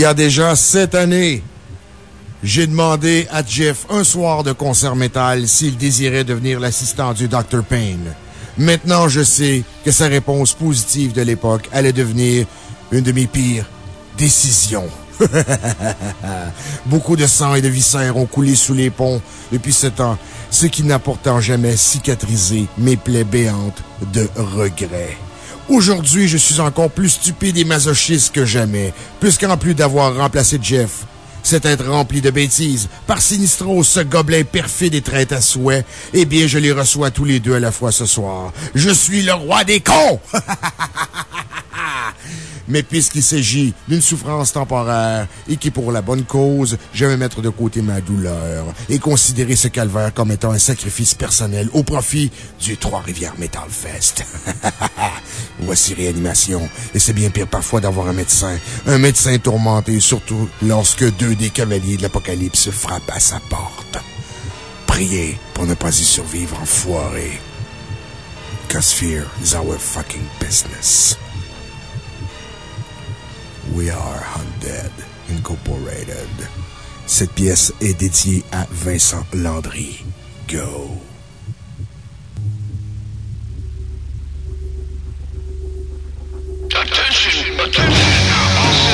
y a déjà sept années, j'ai demandé à Jeff un soir de concert métal s'il désirait devenir l'assistant du Dr. Payne. Maintenant, je sais que sa réponse positive de l'époque allait devenir une de mes pires décisions. Beaucoup de sang et de viscères ont coulé sous les ponts depuis ce temps, ce qui n'a pourtant jamais cicatrisé mes plaies béantes de regret. Aujourd'hui, je suis encore plus stupide et masochiste que jamais, puisqu'en plus d'avoir remplacé Jeff, c'est être rempli de bêtises par Sinistro, ce gobelet perfide et traite à souhait, eh bien, je les reçois tous les deux à la fois ce soir. Je suis le roi des cons! Mais puisqu'il s'agit d'une souffrance temporaire et qui, pour la bonne cause, je vais mettre de côté ma douleur et considérer ce calvaire comme étant un sacrifice personnel au profit du Trois-Rivières Metal Fest. Voici réanimation. Et c'est bien pire parfois d'avoir un médecin. Un médecin tourmenté, surtout lorsque deux des cavaliers de l'Apocalypse frappent à sa porte. Priez pour ne pas y survivre, enfoiré. Cause fear is our fucking business. We are Undead Incorporated. Cette pièce est dédiée à Vincent Landry. Go! Attention, attention.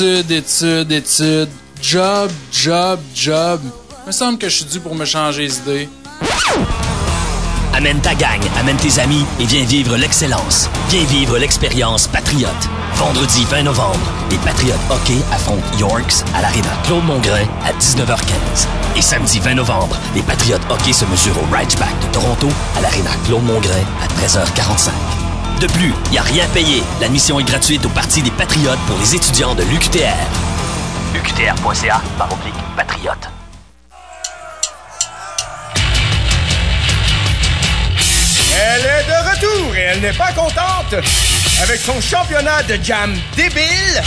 Études, études, études. Job, job, job. Il me semble que je suis dû pour me changer les idées. Amène ta gang, amène tes amis et viens vivre l'excellence. Viens vivre l'expérience Patriote. Vendredi 20 novembre, les Patriotes hockey affrontent Yorks à l'Arena Claude Mongrain à 19h15. Et samedi 20 novembre, les Patriotes hockey se mesurent au Ridgeback de Toronto à l'Arena Claude Mongrain à 13h45. De plus, il n'y a rien payé. L'admission est gratuite au Parti des Patriotes pour les étudiants de l'UQTR. UQTR.ca par oblique patriote. Elle est de retour et elle n'est pas contente. Avec son championnat de jam débile,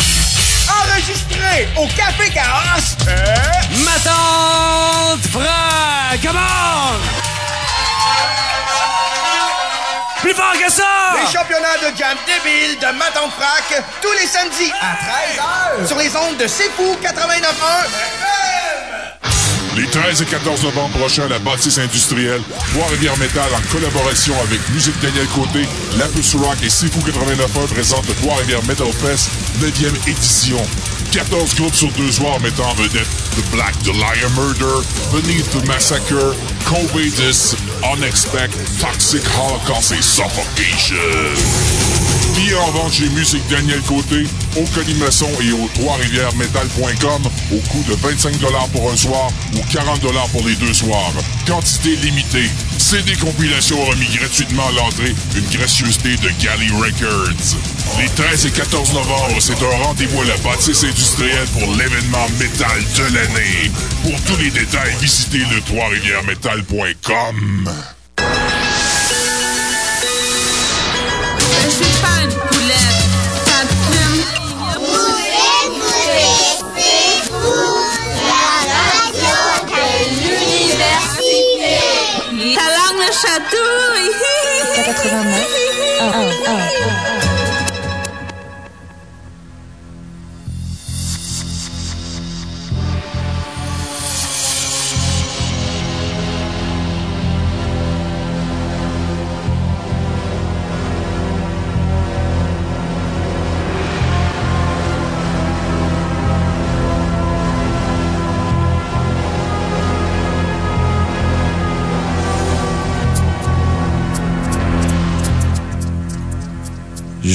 enregistré au Café Chaos. Euh, Ma tante Fra, come on! Plus fort que ça! les championnats de jam débile de Maton Frac, tous les samedis à 13h sur les ondes de C'est Fou 89.1 Les 13 et 14 novembre prochains à la bâtisse industrielle, Trois-Rivières Métal en collaboration avec Musique Daniel Côté, Lapus Rock et Sifu 89.1 présente le Trois-Rivières Metal Fest 9e édition. 14 groupes sur deux soirs mettant en vedette The Black Liar Murder, Beneath the Massacre, Covidus, Unexpect, Toxic Holocaust et Suffocation. Billets en vente chez Musique Daniel Côté, au Colimaçon et au trois-rivières-metal.com au coût de 25 pour un soir ou 40 pour les deux soirs. Quantité limitée. CD compilation remis gratuitement à l'entrée, une gracieuseté de Galley Records. Les 13 et 14 novembre, c'est un rendez-vous à la bâtisse industrielle pour l'événement métal de l'année. Pour tous les détails, visitez le trois-rivières-metal.com. 89.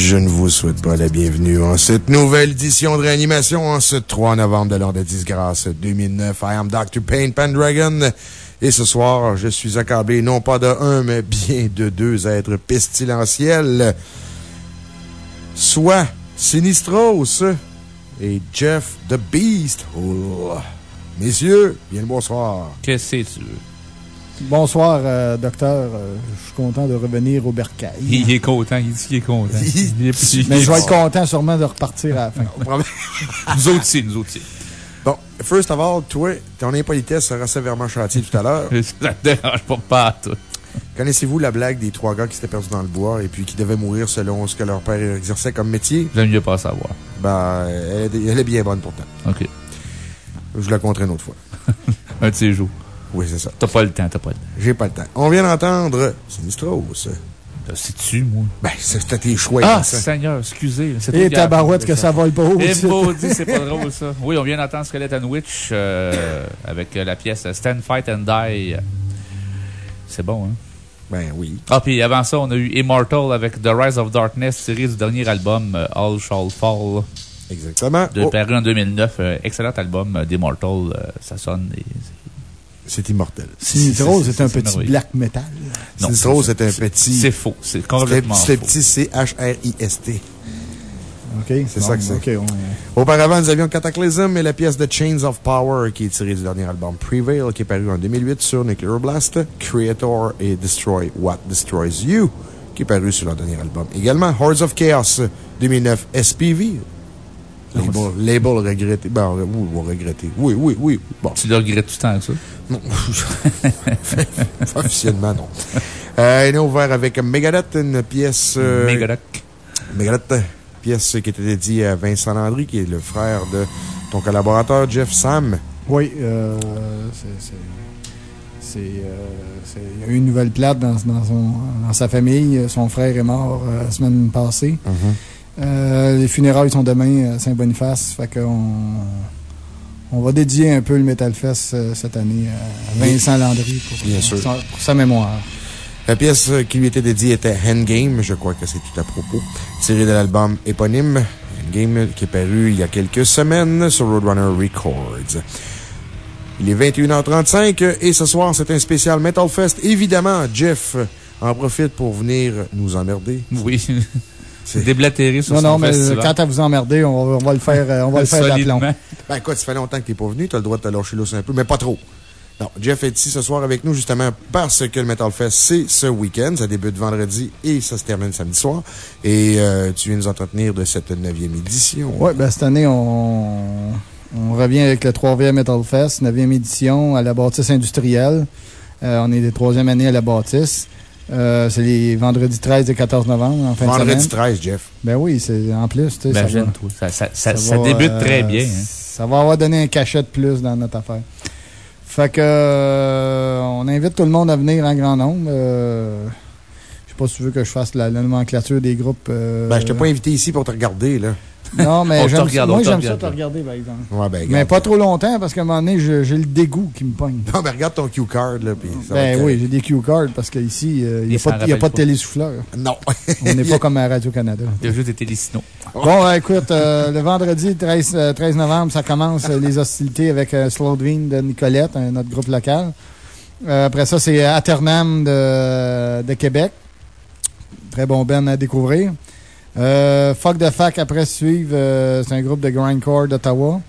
Je ne vous souhaite pas la bienvenue en cette nouvelle édition de réanimation en ce 3 novembre de l'an de disgrâce 2009. I am Dr. Payne Pendragon. Et ce soir, je suis accablé non pas de un, mais bien de deux êtres pestilentiels. Soit Sinistros et Jeff the Beast. Oh. Messieurs, bien le bonsoir. Que tu veux? Bonsoir, euh, docteur. Euh, je suis content de revenir au bercail. Il est content, il dit qu'il est content. Il est petit. Mais je vais être content sûrement de repartir à la fin. Nous autres aussi, nous autres aussi. Bon, first of all, toi, ton impolitesse sera sévèrement châtiée tout à l'heure. Ça te dérange pas, pas à tout. Connaissez-vous la blague des trois gars qui s'étaient perdus dans le bois et puis qui devaient mourir selon ce que leur père exerçait comme métier? J'aime mieux pas savoir. Ben, elle est, elle est bien bonne pourtant. OK. Je vous la conterai une autre fois. Un de ces jours. Oui, c'est ça. T'as pas le temps, t'as pas le temps. J'ai pas le temps. On vient d'entendre Sinistros. C'est-tu, moi? Ben, c'était tes choix. Ah, ça. Seigneur, excusez. c'est Et ta barouette que ça vole pas haut. Eh, tu- maudit, c'est pas drôle, ça. Oui, on vient d'entendre Skeleton Witch euh, avec euh, la pièce Stand, Fight and Die. C'est bon, hein? Ben oui. Ah, puis avant ça, on a eu Immortal avec The Rise of Darkness, tiré du dernier album euh, All Shall Fall. Exactement. De Oh. paru en 2009. euh, excellent album d'Immortal. euh, ça sonne. et- C'est immortel. Sinistros, c'est un petit black metal. Non, Sinistros, c'est- un petit. C'est faux. C'est complètement C'est petit C-H-R-I-S-T. OK? C'est ça que c'est. On- Auparavant, nous avions Cataclysm et la pièce de Chains of Power qui est tirée du dernier album Prevail qui est paru en 2008 sur Nuclear Blast, Creator et Destroy What Destroys You qui est paru sur leur dernier album. Également, Hordes of Chaos 2009 SPV. Label, label regretté. Ben, oui, regretté. Oui, oui, oui. Bon. Tu le regrettes tout le temps, ça? Non. Officiellement, non. Euh, il est ouvert avec Megadeth, une pièce. euh, Megadeth. Megadeth, pièce qui était dédiée à Vincent Landry, qui est le frère de ton collaborateur Jeff Sam. Oui, euh, c'est. c'est- c'est, euh, c'est- Il y a eu une nouvelle plate dans, dans, son, dans sa famille. Son frère est mort euh, la semaine passée. Euh, les funérailles sont demain à Saint-Boniface. Fait qu'on on va dédier un peu le Metal Fest euh, cette année à Vincent Landry pour, Bien sûr. sa- pour sa mémoire. La pièce qui lui était dédiée était Endgame, je crois que c'est tout à propos, tirée de l'album éponyme, Endgame, qui est paru il y a quelques semaines sur Roadrunner Records. Il est 21h35 et ce soir, c'est un spécial Metal Fest. Évidemment, Jeff en profite pour venir nous emmerder. Oui. C'est déblatéré sur Non, son non, mais festival. quand à vous emmerder, on va, on va le faire, euh, on va le faire d'aplomb. Ben, écoute, ça fait longtemps que t'es pas venu, t'as le droit de te lâcher l'os un peu, mais pas trop. Non, Jeff est ici ce soir avec nous justement parce que le Metal Fest, c'est ce week-end. Ça débute vendredi et ça se termine samedi soir. Et euh, tu viens nous entretenir de cette neuvième édition. Oui, ben, cette année, on, on revient avec le 3 Metal Fest, 9e édition à la bâtisse industrielle. Euh, on est des troisième année à la bâtisse. Euh, c'est les vendredis 13 et 14 novembre, en fin Vendredi de semaine. 13, Jeff. Ben oui, c'est en plus, tu sais. ça va-. Ça, ça, ça, ça va, débute euh, très bien. hein. Ça va avoir donné un cachet de plus dans notre affaire. Fait que, euh, on invite tout le monde à venir en grand nombre. Euh, je sais pas si tu veux que je fasse la, la nomenclature des groupes. euh, Ben, je t'ai pas invité ici pour te regarder, là. Non, mais j'aime regarde, moi, j'aime ça te regarder, par exemple. Ouais, ben, Mais pas trop longtemps, parce qu'à un moment donné, j'ai le dégoût qui me pogne. Non, ben, regarde ton cue card, là, puis ça Ben oui, j'ai des cue cards, parce qu'ici, il n'y a, pas de- y a rappelle pas de pas. télésouffleur. Non. On n'est pas comme à Radio-Canada. Il y a juste des télésinots. Bon, euh, écoute, euh, le vendredi 13, euh, 13 novembre, ça commence euh, les hostilités avec euh, Slowdwing de Nicolette, un- notre groupe local. Euh, après ça, c'est Aternam de, de Québec. Très bon Ben à découvrir. Euh, Fuck the Fac après suivre, euh, c'est un groupe de grindcore d'Ottawa.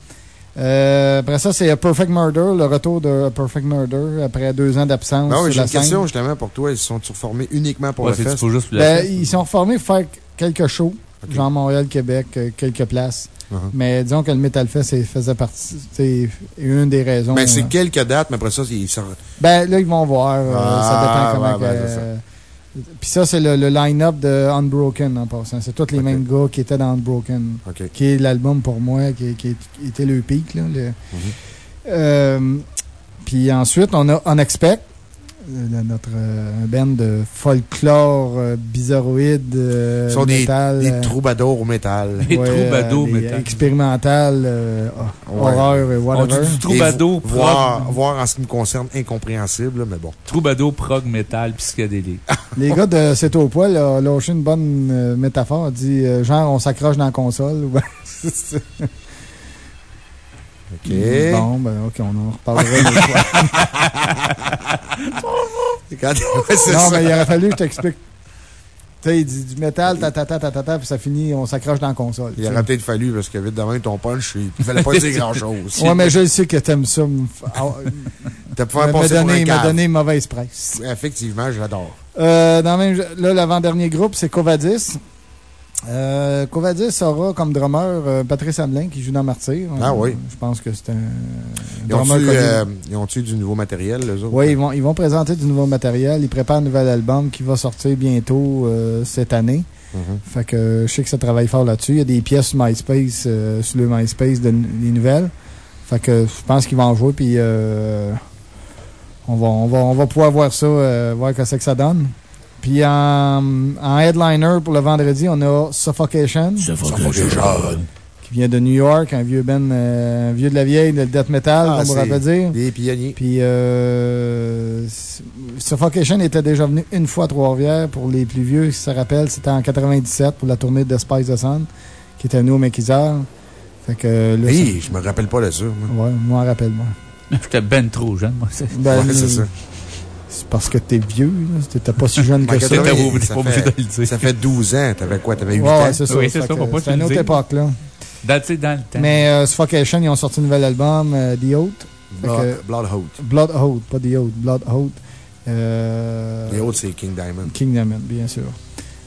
Euh, après ça, c'est Perfect Murder, le retour de Perfect Murder après deux ans d'absence. Ben oui, j'ai une scène. question, justement, pour toi. Ils se sont formés uniquement pour Ouais, le fest? juste Ben, ils sont reformés pour faire quelques shows, genre Montréal, Québec, euh, quelques places. Uh-huh. Mais disons que le Metal Fest c'est- faisait partie, c'est une des raisons. Ben, c'est quelques dates, mais après ça, ils sont... ben, là, ils vont voir. euh, Ah, ça dépend comment. ouais, ben, que- ça. Puis ça, c'est le, le line-up de Unbroken en passant. C'est tous les mêmes gars qui étaient dans Unbroken. OK. Qui est l'album pour moi, qui, qui- était le pic. Mm-hmm. Euh, puis ensuite, on a Unexpect, euh, notre euh, band de folklore euh, bizarroïde, euh, sont des, métal, des euh, troubadours au métal. Des ouais, troubadours euh, métal. expérimental, euh, Ouais. horreur et On whatever. dit du troubadour, voir, prog, voir en ce qui me concerne incompréhensible, là, mais bon. troubadour, prog, métal, psychédélique. Les gars de C'est au poil ont lâché une bonne métaphore. dit euh, genre, on s'accroche dans la console. OK. Bon, ben, OK, on en reparlera une autre fois. Quand- ouais, c'est Non, ça. mais il aurait fallu que je t'explique. Tu sais, il dit du métal, ta ta ta ta ta ta, puis ça finit, on s'accroche dans la console. Il aurait peut-être fallu, parce que vite demain, ton punch, il il fallait pas dire grand-chose. Ouais, mais je sais que t'aimes ça. ah, T'as pu faire passer pour donner, un me cave. donner mauvaise presse. Effectivement, j'adore. Euh, dans même, là, l'avant-dernier groupe, c'est Covadis. Euh, Covadis aura comme drummer euh, Patrice Hamelin qui joue dans Martyr. Ah Euh, oui. Je pense que c'est un Ils ont-tu euh, ils du nouveau matériel, eux autres? Oui, ils vont, ils vont présenter du nouveau matériel. Ils préparent un nouvel album qui va sortir bientôt euh, cette année. Mhm. Fait que je sais que ça travaille fort là-dessus. Il y a des pièces sur MySpace, sur le MySpace de des nouvelles. Fait que je pense qu'ils vont en jouer, puis on, va, on, va, on va pouvoir voir ça, voir que que ça donne. Puis en, en headliner pour le vendredi, on a Suffocation. Qui vient de New York, un vieux ben, euh, un vieux de la vieille, de death metal, Ah, comme on pourrait dire. Des pionniers. Puis, euh, Suffocation était déjà venu une fois à Trois-Rivières. Pour les plus vieux qui se rappellent, c'était en 97 pour la tournée de Spice the Sun, qui était nous au Maquisard. Fait que là, Oui, je me rappelle pas de ça. moi. ça- ouais, moi, rappelle-moi. J'étais ben trop jeune, moi. Ben, Ouais, c'est euh, ça. C'est parce que t'es vieux, là. T'étais pas si jeune que ça. 80, T'étais pas ça obligé fait- de le dire. Ça fait 12 ans. T'avais quoi? T'avais 8 Ouais, ans? ouais, c'est ça. Oui, ça, une autre époque, là. Dans, dans le temps. Mais euh, Suffocation, ils ont sorti un nouvel album, euh, The Oath. Blood, Bloodhound. Blood Oath, pas The Oath, Blood Oath. Euh, Les autres, c'est King Diamond. King Diamond, bien sûr.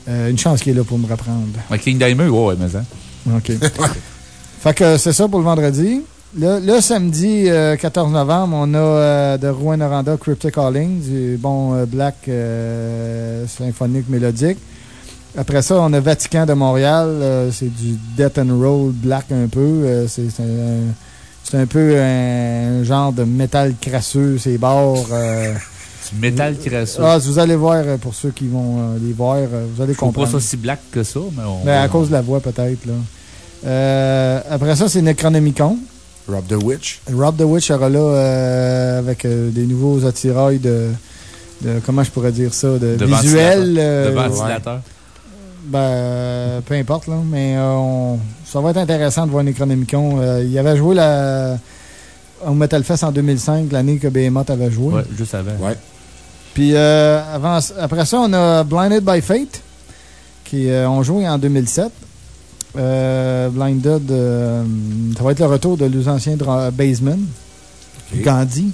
Euh, une chance qu'il est là pour me reprendre. Ouais, King Diamond, ouais, mais ça. OK. fait que c'est ça pour le vendredi. Le, le samedi euh, 14 novembre, on a euh, de Rouen Noranda Cryptic Calling, du bon euh, black euh, symphonique mélodique. Après ça, on a Vatican de Montréal. euh, c'est du death and roll black un peu. euh, c'est c'est un, c'est un peu un genre de métal crasseux, c'est barres. euh, Du métal crasseux. Ah, vous allez voir, euh, pour ceux qui vont euh, les voir, euh, vous allez Je trouve pas comprendre. ça si black que ça, mais on. Ben, à cause de la voix, peut-être. là. Euh, après ça, c'est Necronomicon. Rob the Witch. Rob the Witch sera là euh, avec euh, des nouveaux attirails de, de. Comment je pourrais dire ça De, De visuels. ventilateur. euh, De ventilateur. Ben, peu importe, là. Mais euh, on- ça va être intéressant de voir Necronomicon. Euh, il avait joué la, au Metal Fest en 2005, l'année que Behemoth avait joué. Ouais, juste avant. Ouais. Puis euh, avant, après ça, on a Blinded by Fate, qui euh, ont joué en 2007. Euh, Blinded, euh, ça va être le retour de anciens basemen, Ok. Gandhi.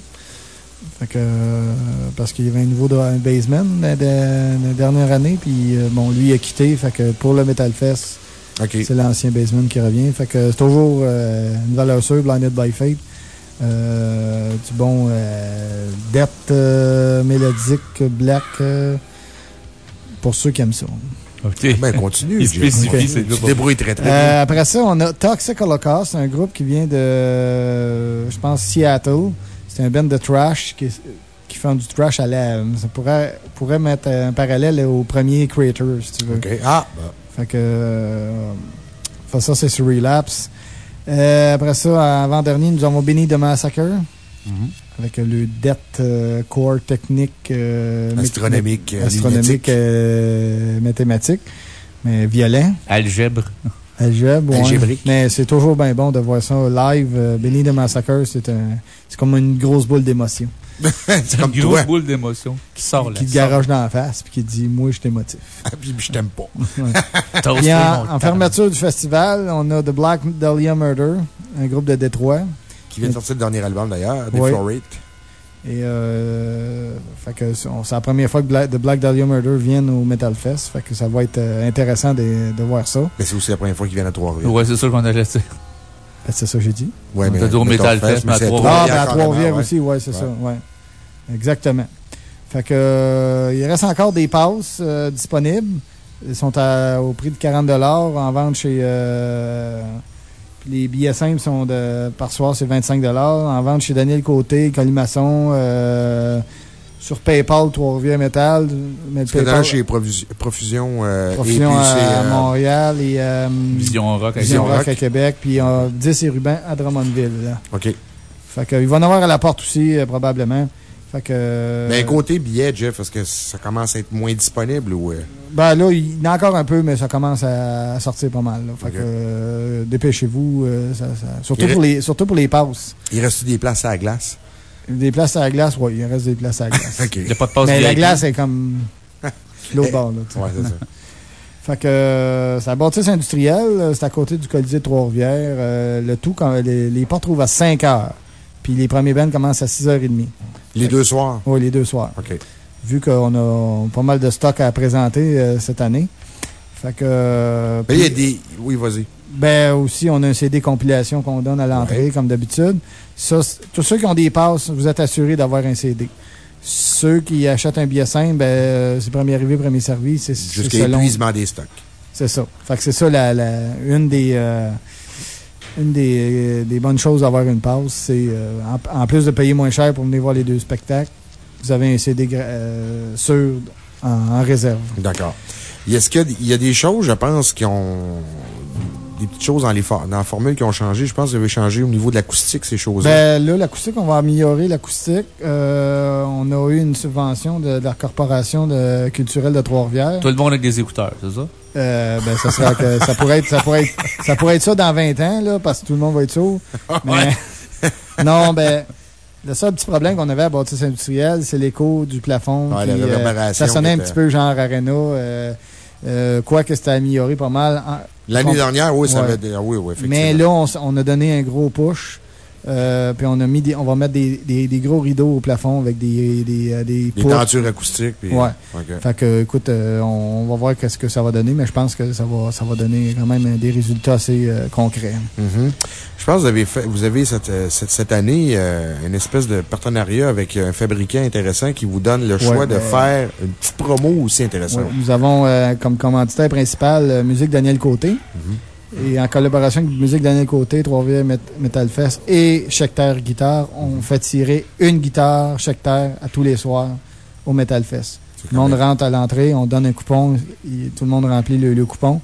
Fait que, euh, parce qu'il y avait un nouveau baseman la, dernière année, puis bon, lui a quitté. Fait que pour le Metal Fest, c'est l'ancien baseman qui revient. Fait que c'est toujours une valeur sûre, Blinded by Fate. Du bon euh, mélodique, black, pour ceux qui aiment ça. OK. Ben, continue. Il spécifie, c'est Tu débrouilles très, très bien. Euh, après ça, on a Toxic Holocaust, un groupe qui vient de, je pense, Seattle. C'est un band de trash qui, qui font du trash à l'air. Ça pourrait, pourrait mettre un parallèle au premier Creator, si tu veux. OK. Ah, ben, Fait que. euh, fait ça, c'est sur Relapse. Euh, après ça, avant-dernier, nous avons Benny the Massacre. Mm-hmm. Avec le Death euh, Core technique. euh, Astronomique, mé- euh, astronomique, euh, mathématique. Mais violent. Algèbre. Algèbre, ouais. Algébrique. Mais c'est toujours bien bon de voir ça live. Euh, Benny the Massacre, c'est un, c'est comme une grosse boule d'émotion c'est comme Une grosse toi. boule d'émotion qui sort là. qui te garage dans la face puis qui te dit Moi, je suis émotif. Ah, Puis je t'aime pas. Puis en, en fermeture du festival, on a The Black Dahlia Murder, un groupe de Détroit. Qui vient de sortir le dernier album d'ailleurs, Ouais. Deflorate. Et euh, fait que c'est la première fois que Black, The Black Dahlia Murder viennent au Metal Fest. Fait que ça va être euh, intéressant de, de voir ça. Mais c'est aussi la première fois qu'ils viennent à Trois-Rivières. Ouais, c'est ça qu'on allait dire. Ben, c'est ça que j'ai dit. Ouais, On t'a dit au Metal Fest, mais à Trois-Rivières. Ah, ben à Trois-Rivières ouais. aussi, ouais, c'est Ouais. ça. Ouais. Exactement. Fait que, euh, il reste encore des passes euh, disponibles. Ils sont à- au prix de 40 en vente chez. Les billets simples sont de, par soir, c'est 25 En vente chez Daniel Côté, Colimaçon, euh, sur PayPal, Trois-Rivières Metal. Mais PayPal- chez Profusion, Profusion, euh, Profusion et puis à, à euh, Montréal et euh, Vision Rock. avec- Vision Vision Rock Rock. à Québec, puis euh, 10 et Ruban à Drummondville. là. OK. Fait que, il va en avoir à la porte aussi, euh, probablement. Fait que. Mais côté billet, Jeff, est-ce que ça commence à être moins disponible ou. euh, Ben là, il y en a encore un peu, mais ça commence à, sortir pas mal. là. Fait Ok. que euh, dépêchez-vous. euh, ça- ça- surtout, pour les, surtout pour les passes. Il reste des places à la glace? Des places à la glace, oui, il reste des places à la glace. OK. Il n'y a pas de passe mais la glace est comme l'autre bord. Là. Ouais, c'est ça. Fait que euh, c'est la bâtisse industrielle, c'est à côté du Colisée de Trois-Rivières. euh, le tout, quand les, les portes trouvent à 5 heures. Puis les premiers bands commencent à 6h30. Les deux soirs? Oui, les deux soirs. OK. Vu qu'on a pas mal de stock à présenter euh, cette année. Fait que. euh, il y a puis- des. Oui, vas-y. Ben aussi, on a un CD compilation qu'on donne à l'entrée, Ouais. comme d'habitude. Ça, tous ceux qui ont des passes, vous êtes assurés d'avoir un CD. Ceux qui achètent un billet simple, ben, euh, c'est premier arrivé, premier servi. Jusqu'à selon- épuisement des stocks. C'est ça. Fait que c'est ça, la, la- une des. euh, une des, euh, des bonnes choses d'avoir une passe, c'est euh, en, plus de payer moins cher pour venir voir les deux spectacles, vous avez un CD euh, sûr en, réserve. D'accord. Est-ce qu'il y a des choses, je pense, qui ont. Des petites choses dans, les for- dans la formule qui ont changé. Je pense que vous avez changé au niveau de l'acoustique, ces choses-là. Ben là, l'acoustique, on va améliorer l'acoustique. Euh, on a eu une subvention de, de la Corporation de, culturelle de Trois-Rivières. Tout le monde avec des écouteurs, c'est ça? Euh, ben, ça, sera que, ça, pourrait être, ça, pourrait être, ça pourrait être ça dans 20 ans, là, parce que tout le monde va être sourd. Mais, non, ben, le seul petit problème qu'on avait à Bâtisse industrielle, c'est l'écho du plafond. Ouais, la qui, euh, ça sonnait un petit peu genre Arena. Euh, euh, Quoique c'était amélioré pas mal. L'année dernière, oui, ça avait. ah Oui, oui, effectivement. Mais là, on, on a donné un gros push. Euh, puis on a mis des, on va mettre des, des, des gros rideaux au plafond avec des, des, euh, des, Des tentures acoustiques. puis- Ouais. Fait que, écoute, euh, on, on va voir qu'est-ce que ça va donner, mais je pense que ça va, ça va donner quand même des résultats assez euh, concrets. Mhm. Je pense que vous avez, fait, vous avez cette, cette, cette année une espèce de partenariat avec un fabricant intéressant qui vous donne le choix Ouais, de ben- faire une petite promo aussi intéressante. Ouais, nous avons comme commanditaire principal Musique Daniel Côté. Mhm. Et en collaboration avec Musique Daniel Côté, 3 Metal Fest et Terre Guitare, on fait tirer une guitare Terre à tous les soirs au Metal Fest. Tout le monde rentre à l'entrée, on donne un coupon, tout le monde remplit le, le coupon.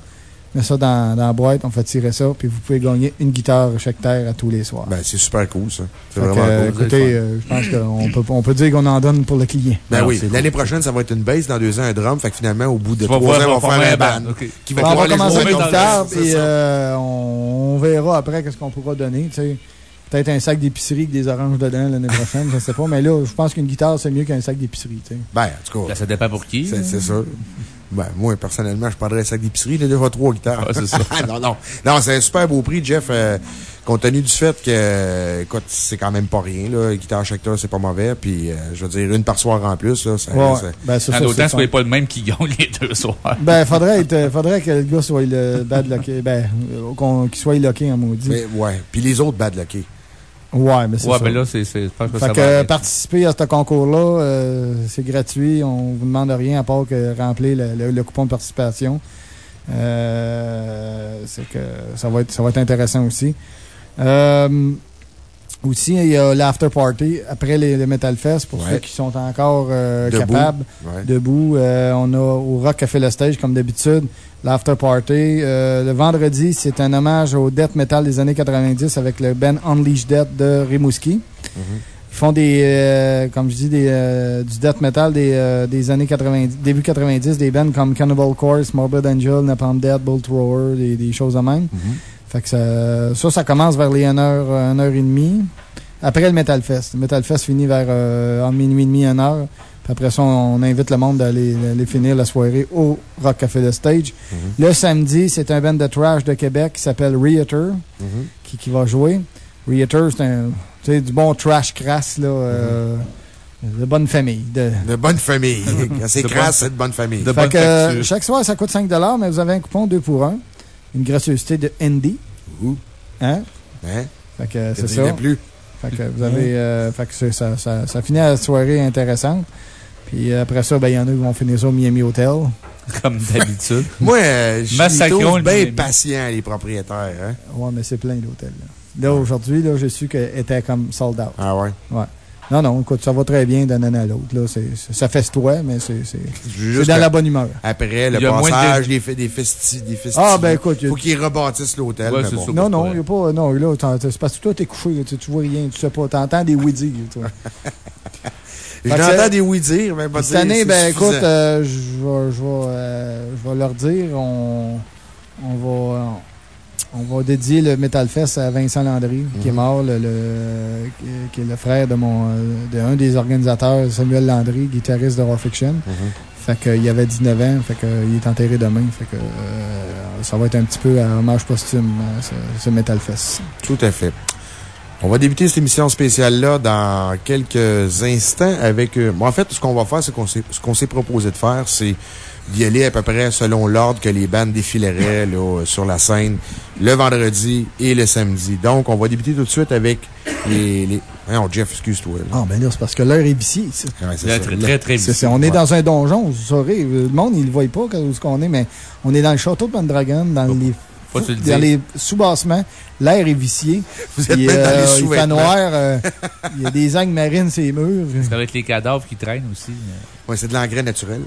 Met ça dans, dans la boîte, on fait tirer ça, puis vous pouvez gagner une guitare chaque terre à tous les soirs. Ben, c'est super cool, ça. C'est que, vraiment cool. écoutez, euh, je pense qu'on peut, on peut dire qu'on en donne pour le client. Ben oui, l'année prochaine, ça va être une bass, dans deux ans, un drum. Fait que finalement, au bout de trois ans, on va faire un band. Qui va on va commencer avec une guitare, puis euh, on, on verra après qu'est-ce qu'on pourra donner. tu sais. Peut-être un sac d'épicerie avec des oranges dedans l'année prochaine, je sais pas. Mais là, je pense qu'une guitare, c'est mieux qu'un sac d'épicerie. tu sais. Ben, en tout cas. Là, ça dépend pour qui. C'est c'est sûr. Ben, moi, personnellement, je prendrais un sac d'épicerie, là, deux fois trois guitares. Ouais, c'est ça. non, non. Non, c'est un super beau prix, Jeff, euh, compte tenu du fait que, euh, écoute, c'est quand même pas rien, là. Guitare chaque heure, c'est pas mauvais. Puis, euh, je veux dire, une par soir en plus, là, ça, Ouais, ça- ben, c'est En ça, que ce ça. pas le même qui gagne les deux soirs. Ben, faudrait, être, euh, faudrait que le gars soit le bad locké. Ben, euh, qu'on- qu'il soit locké en maudit. Mais, ouais. Puis les autres bad lucky. Ouais, mais c'est Ouais, ça. ben là, c'est, c'est, je pense que Fait ça que va euh, participer à ce concours-là, euh, c'est gratuit. On vous demande rien à part que remplir le, le- le coupon de participation. Euh, c'est que ça va être, ça va être intéressant aussi. Euh, aussi, il y a l'after party après les, le Metal Fest pour Ouais. ceux qui sont encore euh, Debout. capables. Ouais. Debout. Euh, on a au Rock Café Le Stage, comme d'habitude, l'after party. Euh, le vendredi, c'est un hommage au death metal des années 90 avec le band Unleash Death de Rimouski. Ils font des, euh, comme je dis, des, euh, du death metal des, des années 90, début 90, des bands comme Cannibal Corpse, Morbid Angel, Napalm Death, Bolt Thrower, des, des choses de même. Fait que ça, ça, ça commence vers les 1h, 1h30. Après le Metal Fest. Le Metal Fest finit vers euh, entre minuit et demi, 1h. Après ça, on invite le monde d'aller d'aller finir la soirée au Rock Café The Stage. Le samedi, c'est un band de trash de Québec qui s'appelle Reater qui, qui va jouer. Reater, c'est un, tu sais, du bon trash crasse, là, euh, de bonne famille. De, De bonne famille. C'est De crasse, bonne- c'est de bonne famille. de fait bonne que, euh, chaque soir, ça coûte 5 mais vous avez un coupon 2 pour 1. Une gracieuseté de Andy. Ouh. Hein? Hein? Fait que euh, Ça c'est ça. plus. Fait que vous avez, euh, fait que ça, ça, ça finit à la soirée intéressante. Puis euh, après ça, ben, il y en a qui vont finir ça au Miami Hotel. Comme d'habitude. Moi, euh, je le bien Miami. patient, les propriétaires. Hein? Ouais, mais c'est plein l'hôtel. Là, Là, aujourd'hui, là, j'ai su qu'elle était comme sold out. Ah ouais? Ouais. Non, non, écoute, ça va très bien d'un année à l'autre. Ça festoie, mais c'est c'est- Juste c'est dans la bonne humeur. Après, le Il y a moins de passage, des, des, festi des festivités. Ah, ben écoute, il Faut qu'ils rebâtissent l'hôtel. Ouais, bon. Non, non, il n'y a pas. Non, là, c'est parce que toi, t'es couché, là, tu, tu vois rien, tu sais pas. T'entends des oui-dire, toi. Je Fait que l'entends c'est- des oui dire, mais pas Cette dire, année, ben suffisant. écoute, euh, je vais, euh, je vais leur dire, on, on va. On va dédier le Metal Fest à Vincent Landry, qui est Mhm. mort, le, le- qui- est le frère de mon, de un des organisateurs, Samuel Landry, guitariste de Raw Fiction. Mhm. Fait qu'il avait 19 ans, fait qu'il est enterré demain. Fait que euh, ça va être un petit peu un hommage posthume, ce, ce Metal Fest. Tout à fait. On va débuter cette émission spéciale-là dans quelques instants avec... euh, bon, en fait, ce qu'on va faire, c'est qu'on s'est, ce qu'on s'est proposé de faire, c'est d'y aller à peu près selon l'ordre que les bandes défileraient là, sur la scène le vendredi et le samedi. Donc, on va débuter tout de suite avec les... les... Non, Jeff, excuse-toi. Ah, ben là, c'est parce que l'heure est ça. Ouais, c'est ça. très, très, très C'est on est dans un donjon, vous saurez. Le monde, il ne le voit pas quand- où ce qu'on est, mais on est dans le château de Pendragon, dans les, Faut te le dans les sous-bassements. L'air est vicié. Vous êtes Puis, même dans les euh, Il fait sous-vêtements. noir. euh, Il y a des algues marines sur les murs. Ça va être les cadavres qui traînent aussi. Ouais, c'est de l'engrais naturel.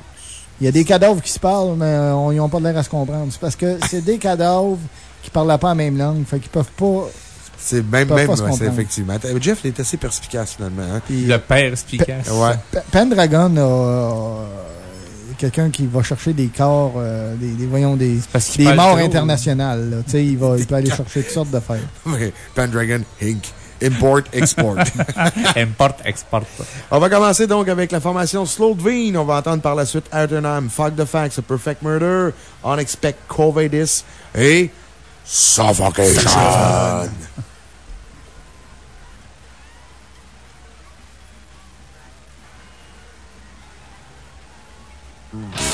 Il y a des cadavres qui se parlent, mais euh, on- ils n'ont pas l'air à se comprendre. C'est parce que c'est des cadavres qui ne parlent pas la même langue. Fait qu'ils peuvent pas. C'est même, même, ouais, effectivement. Jeff, il est assez perspicace, finalement. Hein? Puis, Le père efficace. Ouais. P- Pendragon a. quelqu'un qui va chercher des corps, euh, des, des- voyons, des, morts internationales. là. Tu sais, il, va, il peut aller chercher toutes sortes d'affaires. Ouais. Pendragon, Inc. Import, export. Importe, exporte. On va commencer donc avec la formation Slowdveen. On va entendre par la suite Artenheim, Fuck the Facts, A Perfect Murder, Unexpect Covidis et Suffocation. As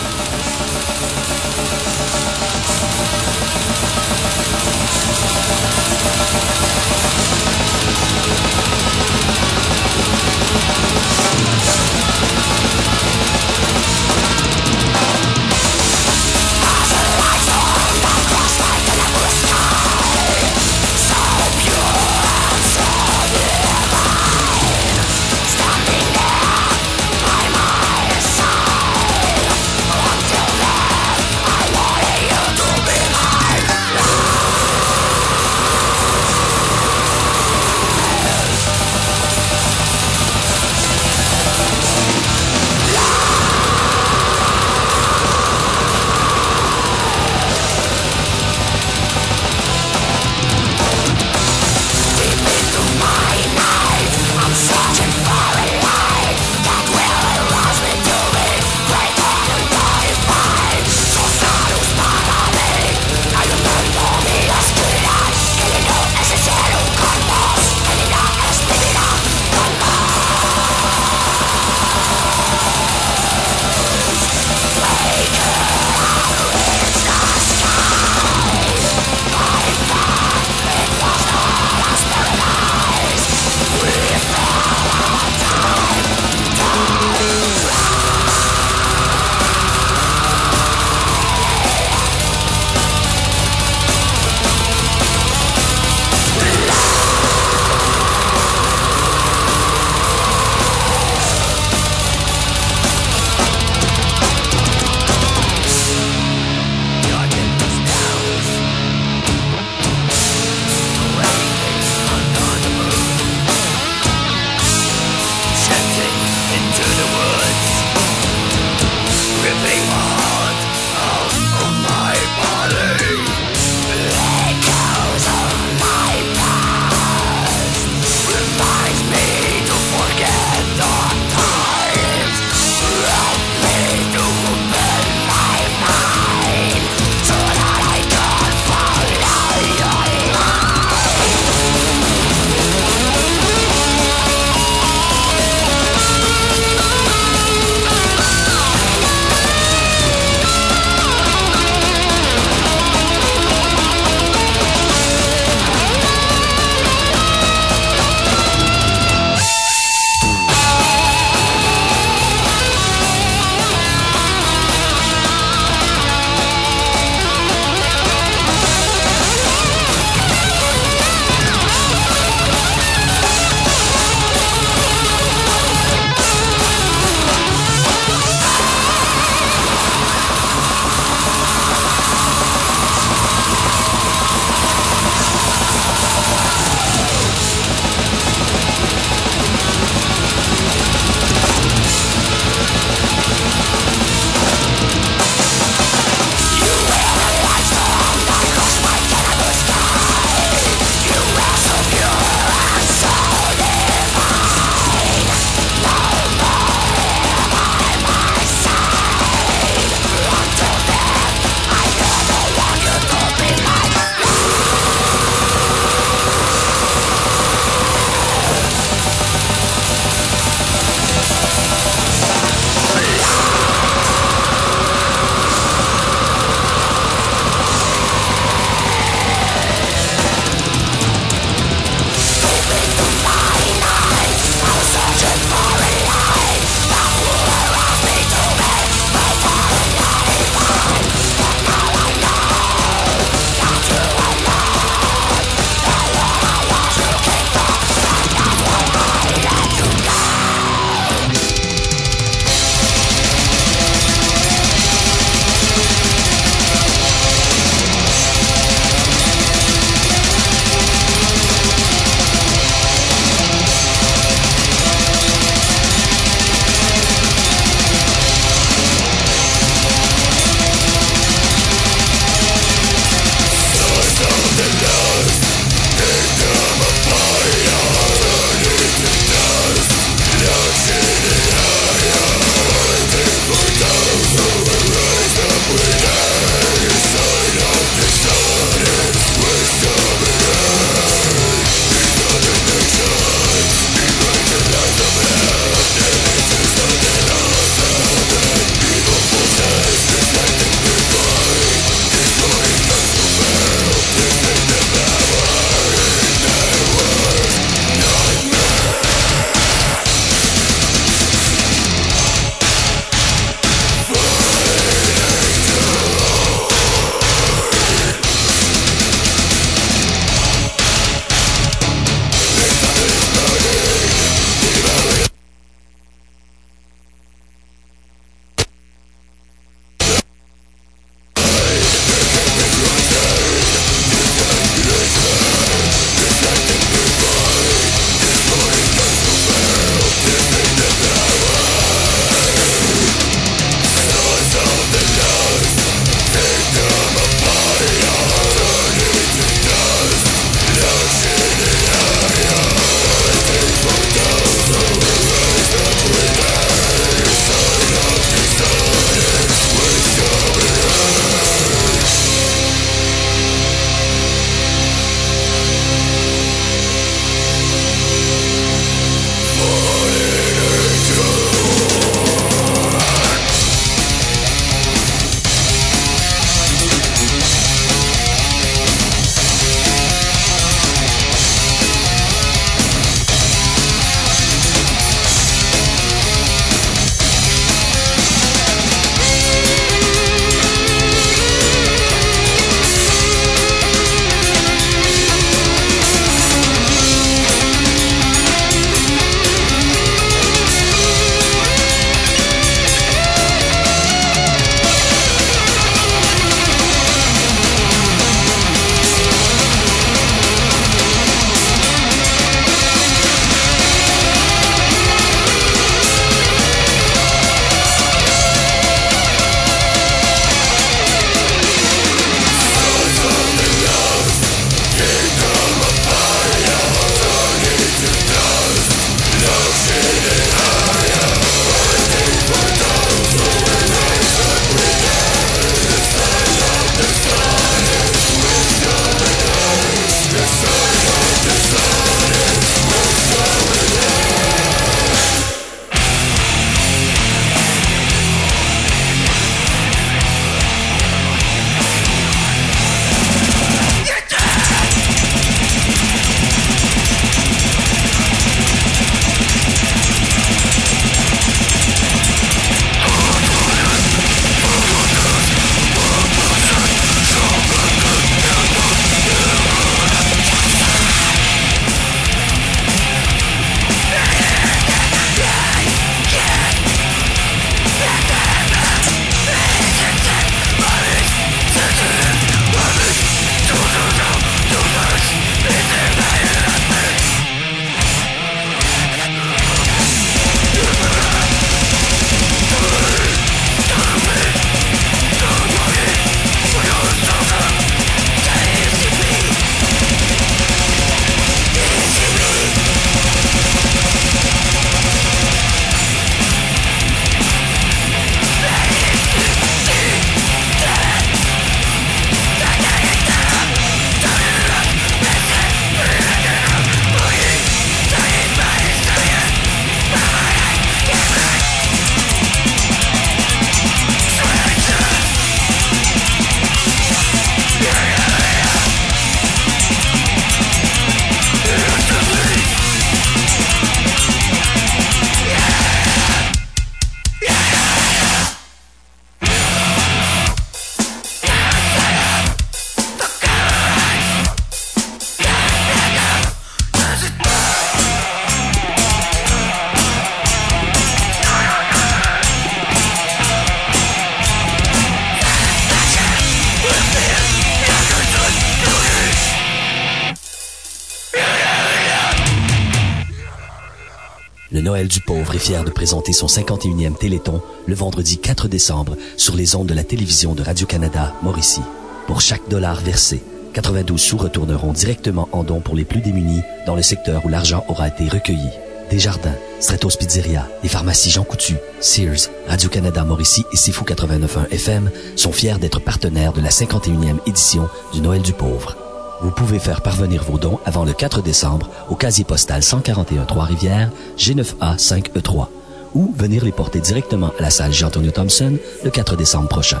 Noël du pauvre est fier de présenter son 51e Téléthon le vendredi 4 décembre sur les ondes de la télévision de Radio-Canada Mauricie. Pour chaque dollar versé, 92 sous retourneront directement en dons pour les plus démunis dans le secteur où l'argent aura été recueilli. Desjardins, Stratos Pizzeria, les pharmacies Jean Coutu, Sears, Radio-Canada Mauricie et Sifu 89.1 FM sont fiers d'être partenaires de la 51e édition du Noël du pauvre. Vous pouvez faire parvenir vos dons avant le 4 décembre au casier postal 141 Trois-Rivières, G9A 5E3 ou venir les porter directement à la salle Jean-Antonio Thompson le 4 décembre prochain.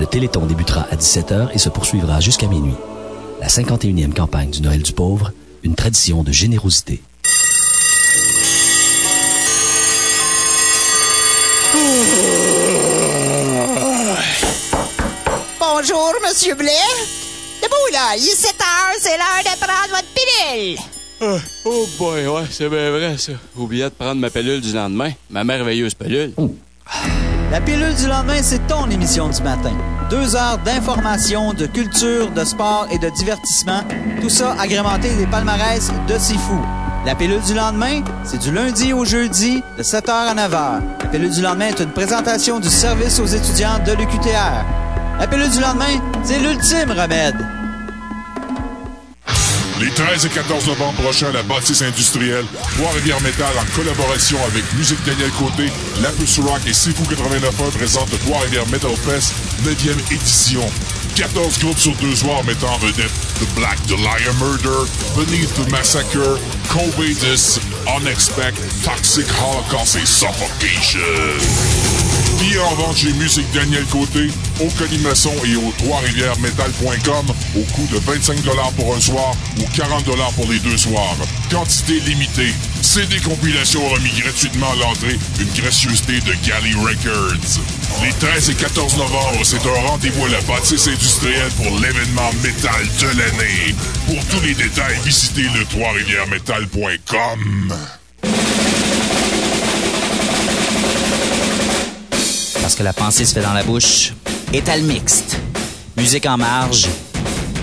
Le Téléthon débutera à 17h et se poursuivra jusqu'à minuit. La 51e campagne du Noël du pauvre, une tradition de générosité. Bonjour, Monsieur Blais. Debout, là. Il est 7 heures, c'est l'heure de prendre votre pilule. Ah, oh boy, ouais, c'est bien vrai, ça. Oublié de prendre ma pilule du lendemain. Ma merveilleuse pilule. La pilule du lendemain, c'est ton émission du matin. Deux heures d'information, de culture, de sport et de divertissement. Tout ça agrémenté des palmarès de Sifu. La pilule du lendemain, c'est du lundi au jeudi, de 7h à 9h. La pilule du lendemain est une présentation du service aux étudiants de l'UQTR. La pilule du lendemain, c'est l'ultime remède. Les 13 et 14 novembre prochains à la bâtisse industrielle, Trois-Rivières Métal en collaboration avec Musique Daniel Côté, Lapus Rock et Sifu 89.1 présente le Trois-Rivières Metal Fest 9e édition. 14 groupes sur deux soirs mettant en vedette The Black Dahlia Murder, Beneath the Massacre, Covidus, Unexpect, Toxic Holocaust et Suffocation. Billets en vente chez Musique Daniel Côté, au Colimaçon et au trois-rivières-metal.com au coût de 25 pour un soir ou 40 pour les deux soirs. Quantité limitée. CD compilation remis gratuitement à l'entrée, une gracieuseté de Galley Records. Les 13 et 14 novembre, c'est un rendez-vous à la bâtisse industrielle pour l'événement métal de l'année. Pour tous les détails, visitez le trois-rivières-metal.com. parce que la pensée se fait dans la bouche. Étal mixte. Musique en marge.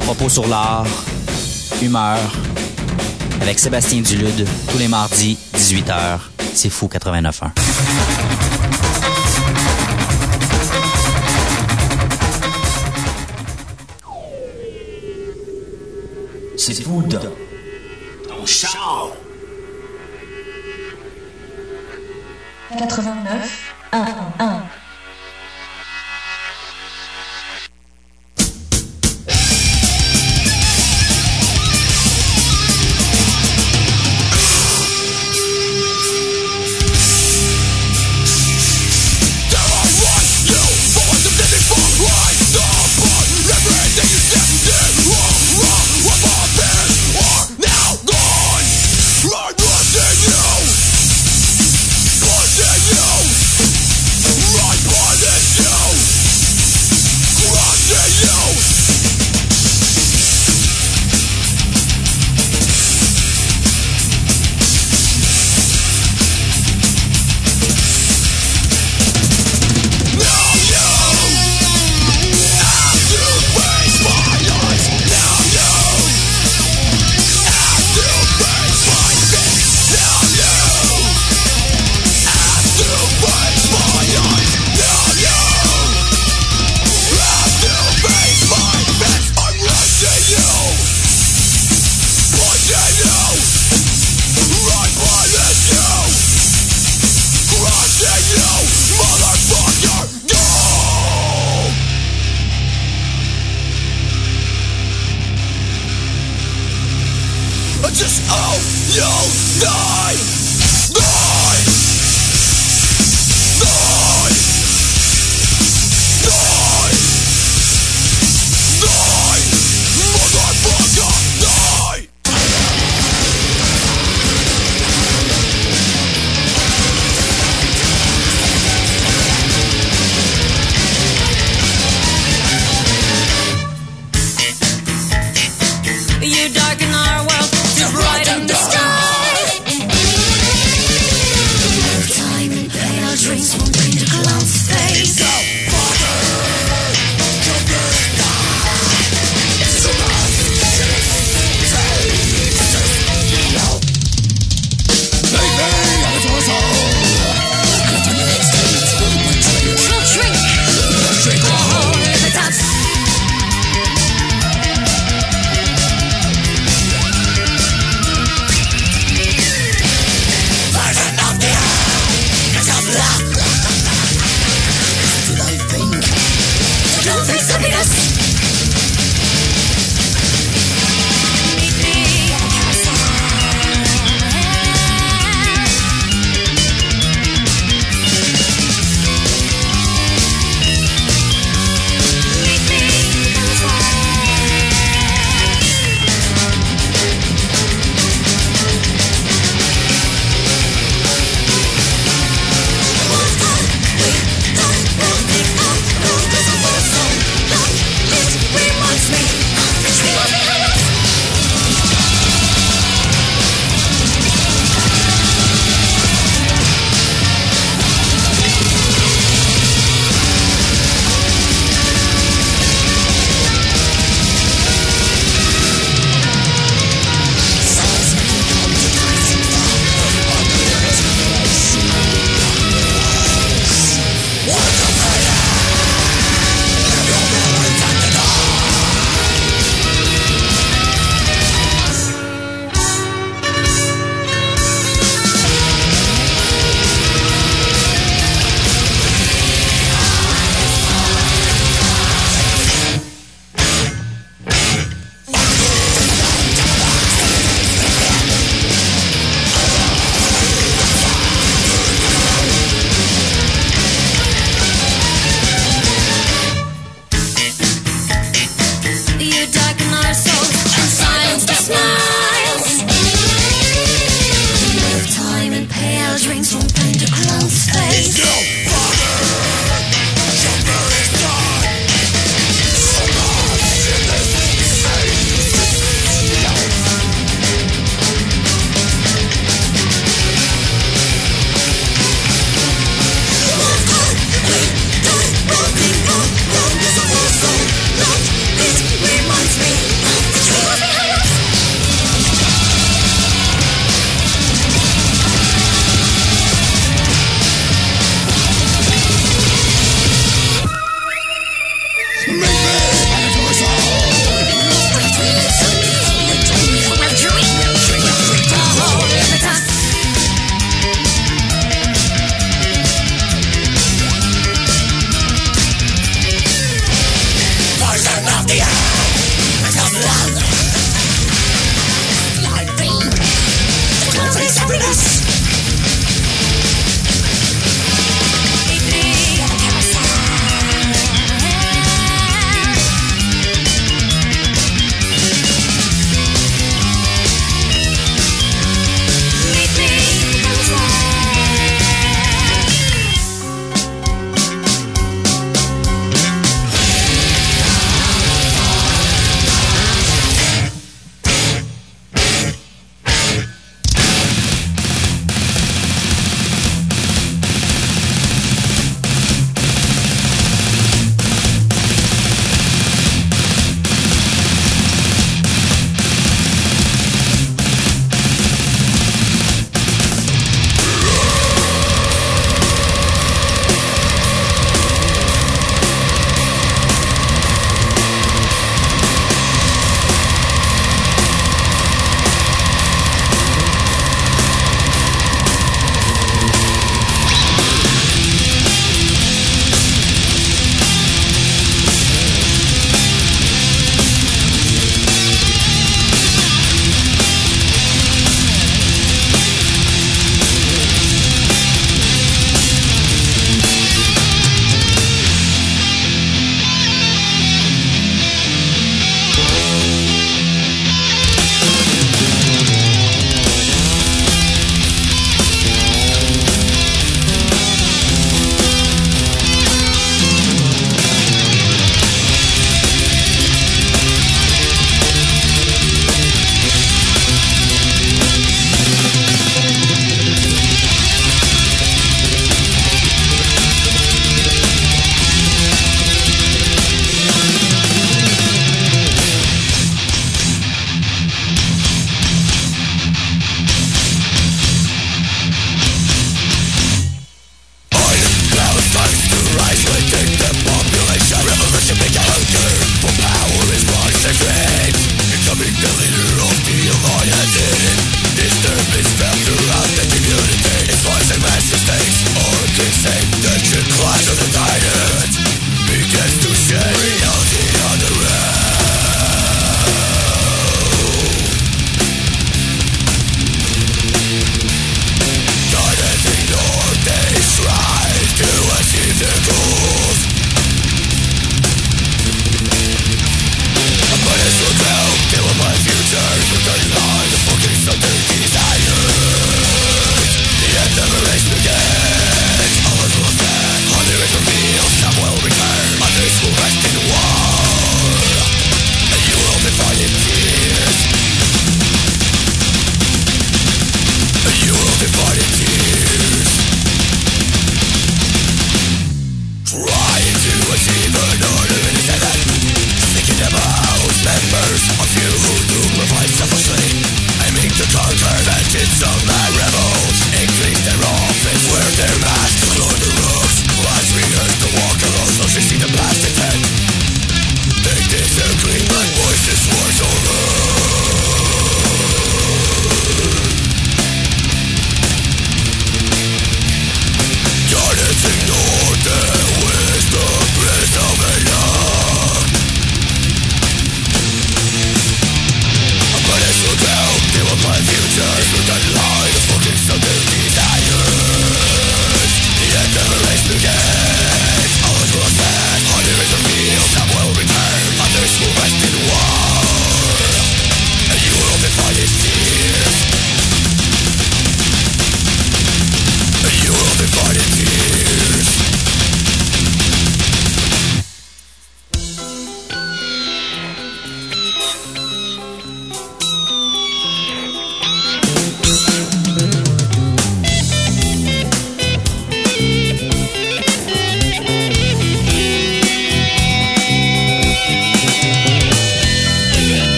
Propos sur l'art. Humeur. Avec Sébastien Dulude, tous les mardis, 18h. C'est fou 89.1. C'est fou, dans ton char. 89 1 1 1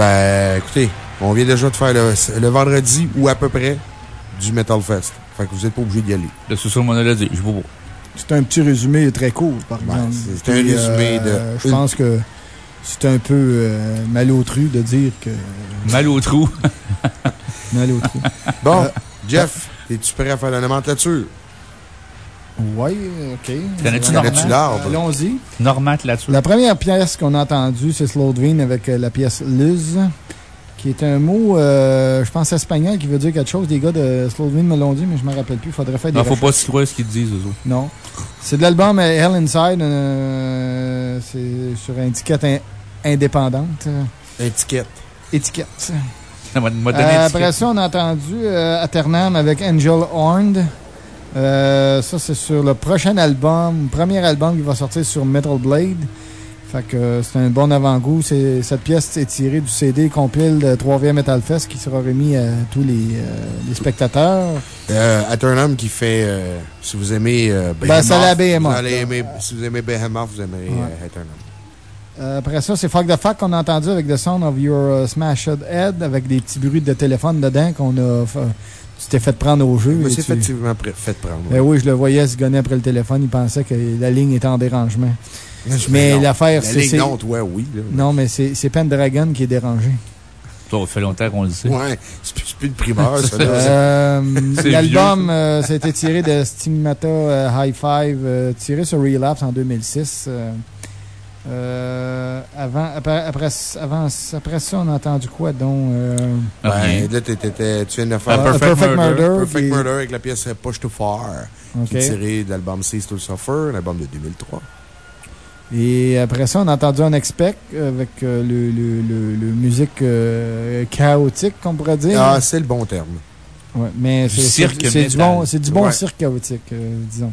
Ben, écoutez, on vient déjà de faire le, vendredi ou à peu près du Metal Fest. Fait que vous n'êtes pas obligé d'y aller. C'est mon dit. Je vous C'est un petit résumé très court, par ben. C'est un résumé euh, de. Je pense que c'est un peu euh, malotru de dire que. Mal au trou. mal au trou. Bon, Euh, Jeff, es-tu prêt à faire la nomenclature? Oui, OK. Connais-tu l'arbre? Allons-y. Normand là-dessus. La première pièce qu'on a entendue, c'est Slowdwin avec euh, la pièce Luz, qui est un mot, euh, je pense, espagnol, qui veut dire quelque chose. Les gars de Slowdwin me l'ont dit, mais je me rappelle plus. Il faudrait faire des Non, faut pas se croire ce qu'ils disent, eux autres. Non. C'est de l'album euh, Hell Inside. euh, c'est sur une étiquette in- indépendante. Étiquette. Étiquette. Euh, après ça, on a entendu euh, Aternam avec Angel Horned. Euh, ça, c'est sur le prochain album, premier album qui va sortir sur Metal Blade. Fait que euh, c'est un bon avant-goût. Cette pièce est tirée du CD compile de 3 Metal Fest qui sera remis à tous les, euh, les spectateurs. Euh, qui fait, euh, si vous aimez Ben, la Behemoth, vous allez aimer- si vous aimez Behemoth, vous Ouais. Euh, après ça, c'est Fuck the Fuck qu'on a entendu avec The Sound of Your uh, Smashed Head avec des petits bruits de téléphone dedans qu'on a. fa- Tu t'es fait prendre au jeu. Je me suis effectivement fait prendre. Ben oui, je le voyais se gonner après le téléphone. Il pensait que la ligne était en dérangement. Mais l'affaire, La c'est. ligne, c'est- non, toi, oui, là. Non, mais c'est c'est Pendragon qui est dérangé. Ça fait longtemps qu'on le sait. Ouais, c'est plus, c'est plus de primeur, ça. Euh, L'album, euh, ça a été tiré de Stigmata euh, High Five, euh, tiré sur Relapse en 2006. euh, euh, avant, après, après, avant, après ça, on a entendu quoi donc euh, Ben, là, t'es- t'étais- tu viens de faire A Perfect Murder, Perfect qui- Murder avec la pièce Push Too Far, qui Ok. est tirée de l'album Cease to Suffer, l'album de 2003. Et après ça, on a entendu un expect avec euh, le, le, le, le musique euh, chaotique, qu'on pourrait dire. Ah, c'est le bon terme. Ouais, mais c'est cirque c'est- c'est du bon, c'est du bon Ouais. cirque chaotique, euh, disons.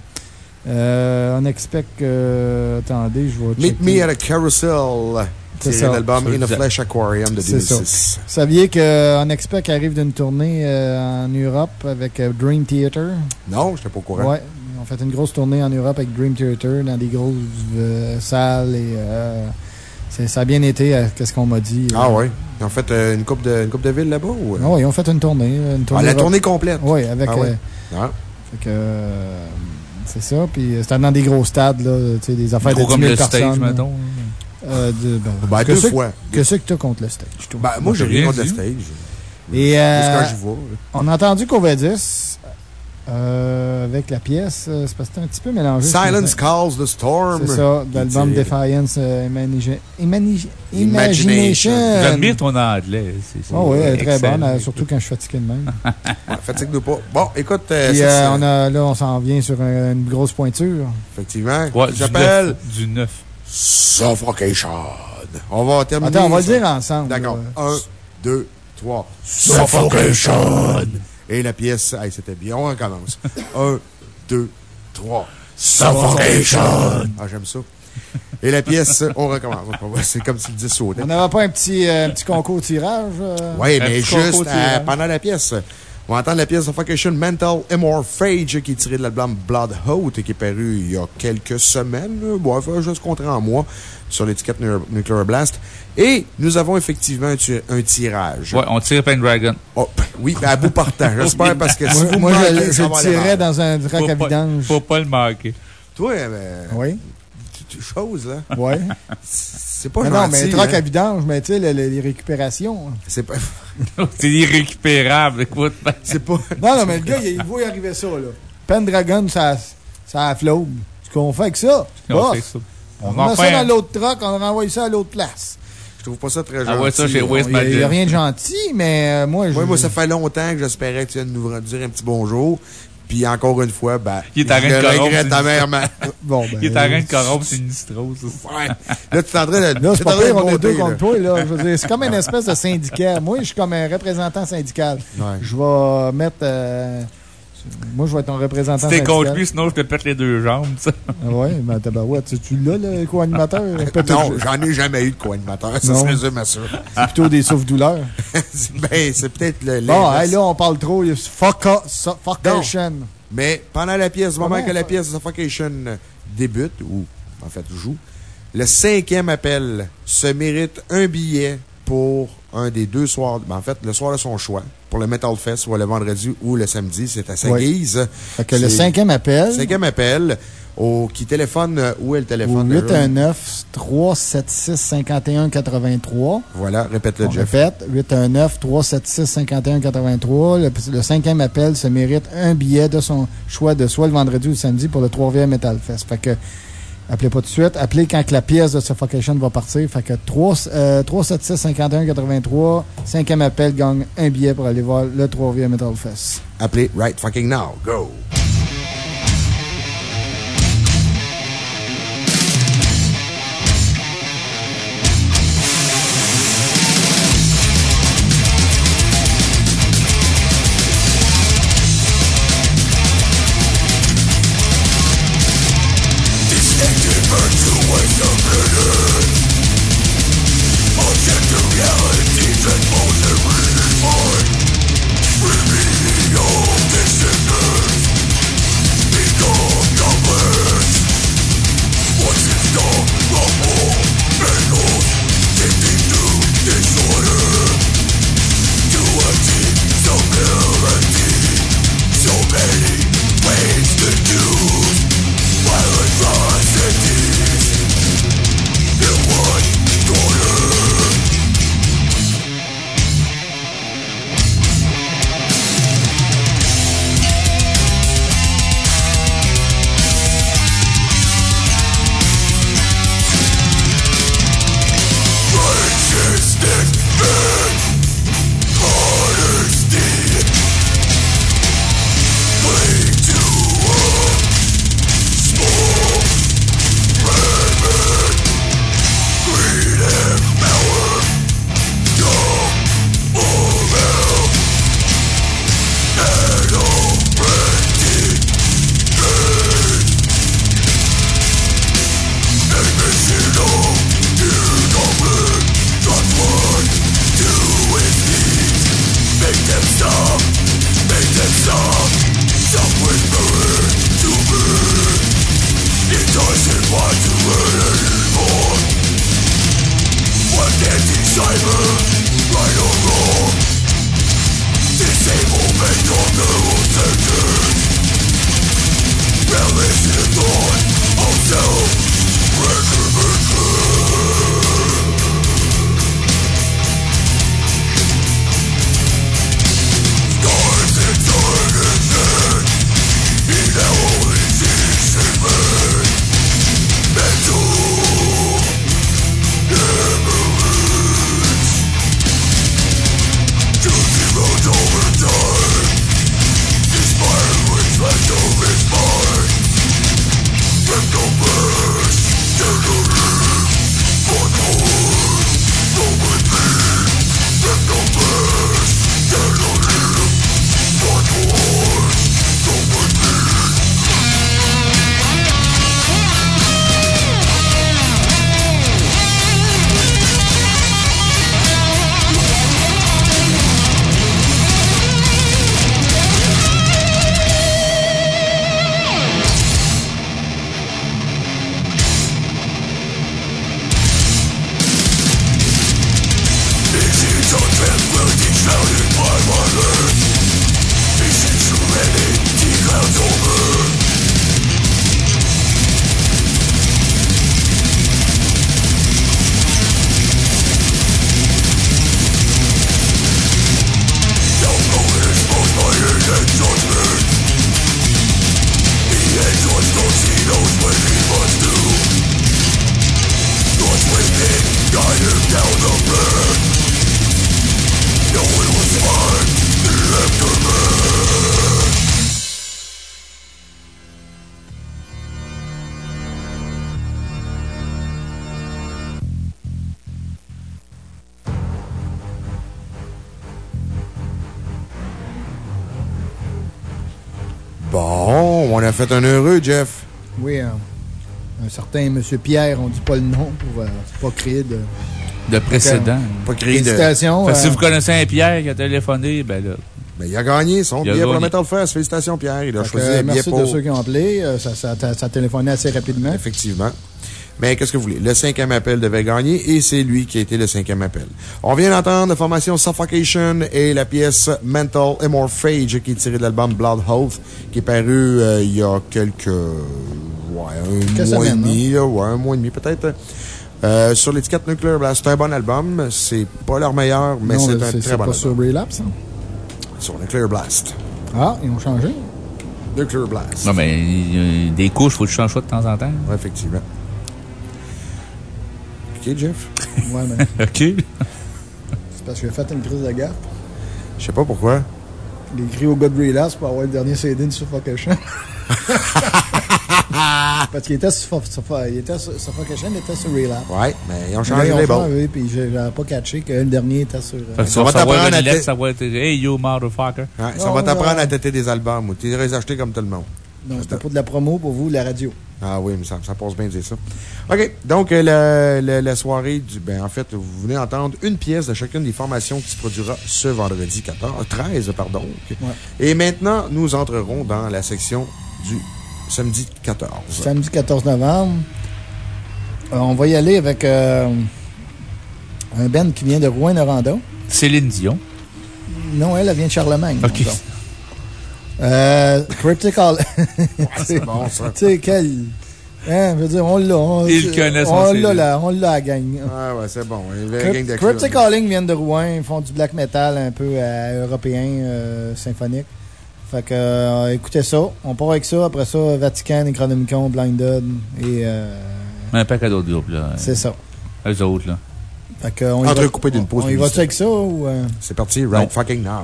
Euh, on expect que. attendez, je vais. Meet. Me at a Carousel, C'est l'album In a Flesh Aquarium de C'est ça. 2006. Vous saviez qu'on expect arrive d'une tournée euh, en Europe avec euh, Dream Theater? Non, je n'étais pas au courant. Ouais, ils ont fait une grosse tournée en Europe avec Dream Theater dans des grosses euh, salles et euh, ça a bien été, euh, qu'est-ce qu'on m'a dit. Ah ouais? Ils ont fait euh, une coupe de, une coupe de ville là-bas? Ou... Ah ouais, ils ont fait une tournée. Une tournée Ah, la Europe. tournée complète? Oui, avec. Ah ouais? euh, Ah. fait que, euh, c'est ça. Puis euh, c'était dans des gros stades, là, tu sais, des affaires Gros de 10 comme 000 le personnes. stage, mettons. Euh, de- ben, Ben, que deux c'est- fois. Qu'est-ce que tu as contre le stage, toi? Ben, moi, j'ai j'ai rien contre le stage. Et euh, on a entendu Covadis euh, avec la pièce. euh, C'est parce que c'était un petit peu mélangé. Silence Calls the Storm. C'est ça, de l'album Defiance euh, Imani- Imagination. Imagination. J'admire ton anglais. c'est- c'est Ah oui, elle est très bonne, euh, surtout quand je suis fatigué de même. Ouais, Fatigue-nous pas. Bon, écoute, euh, Puis, ça, euh, c'est- on a, là, on s'en vient sur un- une grosse pointure. effectivement, Ouais, qui du neuf. Du 9. Suffocation. On va terminer. Attends, on va le dire ensemble. D'accord. Un, deux, trois. Suffocation. Et la pièce, hey, c'était bien. On recommence. Un, deux, trois. Suffocation. Ah, j'aime ça. Et la pièce, on recommence. C'est comme si le disait sautait. On n'avait pas un petit, euh, un petit concours tirage? euh? Oui, mais juste euh, pendant la pièce. On va entendre la pièce Suffocation Mental Immorphage qui est tirée de l'album Blood Hote et qui est paru il y a quelques semaines. Bon, enfin, juste contre un mois sur l'étiquette Nu- Nuclear Blast. Et nous avons effectivement un, tirage. Ouais, on tire Pendragon. Oh, oui, ben, à bout portant. J'espère parce que si Moi, vous moi, manquez, je, je tirais dans un drac à vidange. Faut pas le manquer. Toi, ben, Oui. Choses, là. Ouais. C'est pas Mais gentil. non, mais drac hein. à vidange, mais tu sais, le- le- les récupérations. C'est pas. c'est irrécupérable, écoute. C'est pas. Non, non, mais le gars, il, il voit y arriver ça, là. Pendragon, ça, ça afflaume. Ce qu'on fait avec ça, On boss, fait ça. On, On en met fait ça dans l'autre truck, on renvoie ça à l'autre place. Je trouve pas ça très gentil. Ah ouais, ça, chez Il n'y a, rien de gentil, mais euh, moi, je. Ouais, moi, ça fait longtemps que j'espérais que tu viennes nous dire un petit bonjour. Puis encore une fois, ben, Il est en train je de le corrompre, regrette c'est- amèrement. Bon, ben. Il est en train de corrompre Sinistrose. Ouais. Là, tu es en train de. Là, tu c'est es pas en train pire, de on est deux contre là. toi, là. Je veux dire, c'est comme une espèce de syndicat. Moi, je suis comme un représentant syndical. Ouais. Je vais mettre. euh, moi, je vais être ton représentant Si t'es contre lui, sinon je te pète les deux jambes. Ah ouais, mais tabarouette, tu, tu l'as, le co-animateur? Peut-être Non, j'en ai jamais eu de co-animateur. Ça se résume à ça. C'est plutôt des souffles-douleurs. ben, c'est peut-être le. Bon, hey, là, on parle trop. fuckation. Mais pendant la pièce, au moment que la pièce de Suffocation débute, ou en fait joue, le cinquième appel se mérite un billet pour un des deux soirs, ben, en fait, le soir de son choix, pour le Metal Fest, soit le vendredi ou le samedi, c'est à sa Ouais. guise. Fait que le cinquième appel. Cinquième appel, au, qui téléphone, euh, où est le téléphone? déjà? 819-376-5183. Voilà, répète-le, Jeff. répète, 819-376-5183. Le, le cinquième appel se mérite un billet de son choix de soit le vendredi ou le samedi pour le Trois-Rivières Metal Fest. Fait que, appelez pas tout de suite. Appelez quand la pièce de Suffocation va partir. Fait que 3, euh, 376-5183, cinquième appel gagne un billet pour aller voir le Trois-Rivières Metal Fest. Appelez right fucking now. Go! Fait un heureux, Jeff. Oui, un, un certain M. Pierre, on dit pas le nom pour euh, pas créer de. De précédent. Pas créer de. Félicitations. Fait que si euh, vous connaissez un Pierre qui a téléphoné, ben là. Mais il a gagné son Il a billet pour le. Metal Fest. Félicitations, Pierre. Il a Fait choisi euh, un billet merci pour... de ceux qui ont appelé. Euh, Ça, ça, ça, ça a téléphoné assez rapidement. Effectivement. Mais qu'est-ce que vous voulez? Le cinquième appel devait gagner et c'est lui qui a été le cinquième appel. On vient d'entendre la formation Suffocation et la pièce Mental Immorphage qui est tirée de l'album Blood Oath qui est paru euh, il y a quelques. Ouais, un Quelques mois semaines, et demi, là, ouais, un mois et demi peut-être. Euh, sur l'étiquette Nuclear Blast. C'est un bon album. C'est pas leur meilleur, mais c'est un très c'est bon pas album. sur Relapse. hein? Sur Nuclear Blast. Ah, ils ont changé? Nuclear Blast. Non, mais il y a des couches, faut que tu changes ça de temps en temps. Ouais, effectivement. OK, Jeff? Ouais, mais OK. c'est parce qu'il a fait une crise de gaffe. Je sais pas pourquoi. Il a écrit au gars de Relapse pour avoir le dernier CD de Suffocation. Parce qu'il était sur, sur, il était sur Suffocation, il était sur Relapse. Ouais, mais ils ont changé ils ont les bords. changé, puis j'ai- j'avais pas catché que le dernier était sur. Que Ça ça va t'apprendre à ça va être Hey, you motherfucker. Ouais, ça Non, va t'apprendre à têter des albums ou tu les acheter comme tout le monde. Non, c'était pour de la promo pour vous, la radio. Ah oui, mais ça, ça passe bien de dire ça. OK. Donc, euh, la, la- la soirée du. Ben, en fait, vous venez d'entendre une pièce de chacune des formations qui se produira ce vendredi 14, 13, pardon. Et maintenant, nous entrerons dans la section du samedi 14. Samedi 14 novembre. Euh, on va y aller avec euh, un band qui vient de Rouen-Noranda. Céline Dion. Non, elle, elle vient de Charlemagne. OK. Euh, Critical. c'est bon, ça. Tu sais, quel. Hein, je veux dire, on l'a. on- Il connaît son On l'a, là, on l'a à la gang. Ah ouais, c'est bon. Gang. Cryptic Calling viennent de Rouen. Ils font du black metal un peu euh, européen, euh, symphonique. Fait que, euh, écoutez ça. On part avec ça. Après ça, Vatican, Necronomicon, Blinded. Et. euh, Un paquet d'autres groupes, là. C'est ça. Eux autres, là. fait que, on y va- Entrecoupé d'une pause On y va publicitaire. avec ça ou. euh? C'est parti, right fucking now.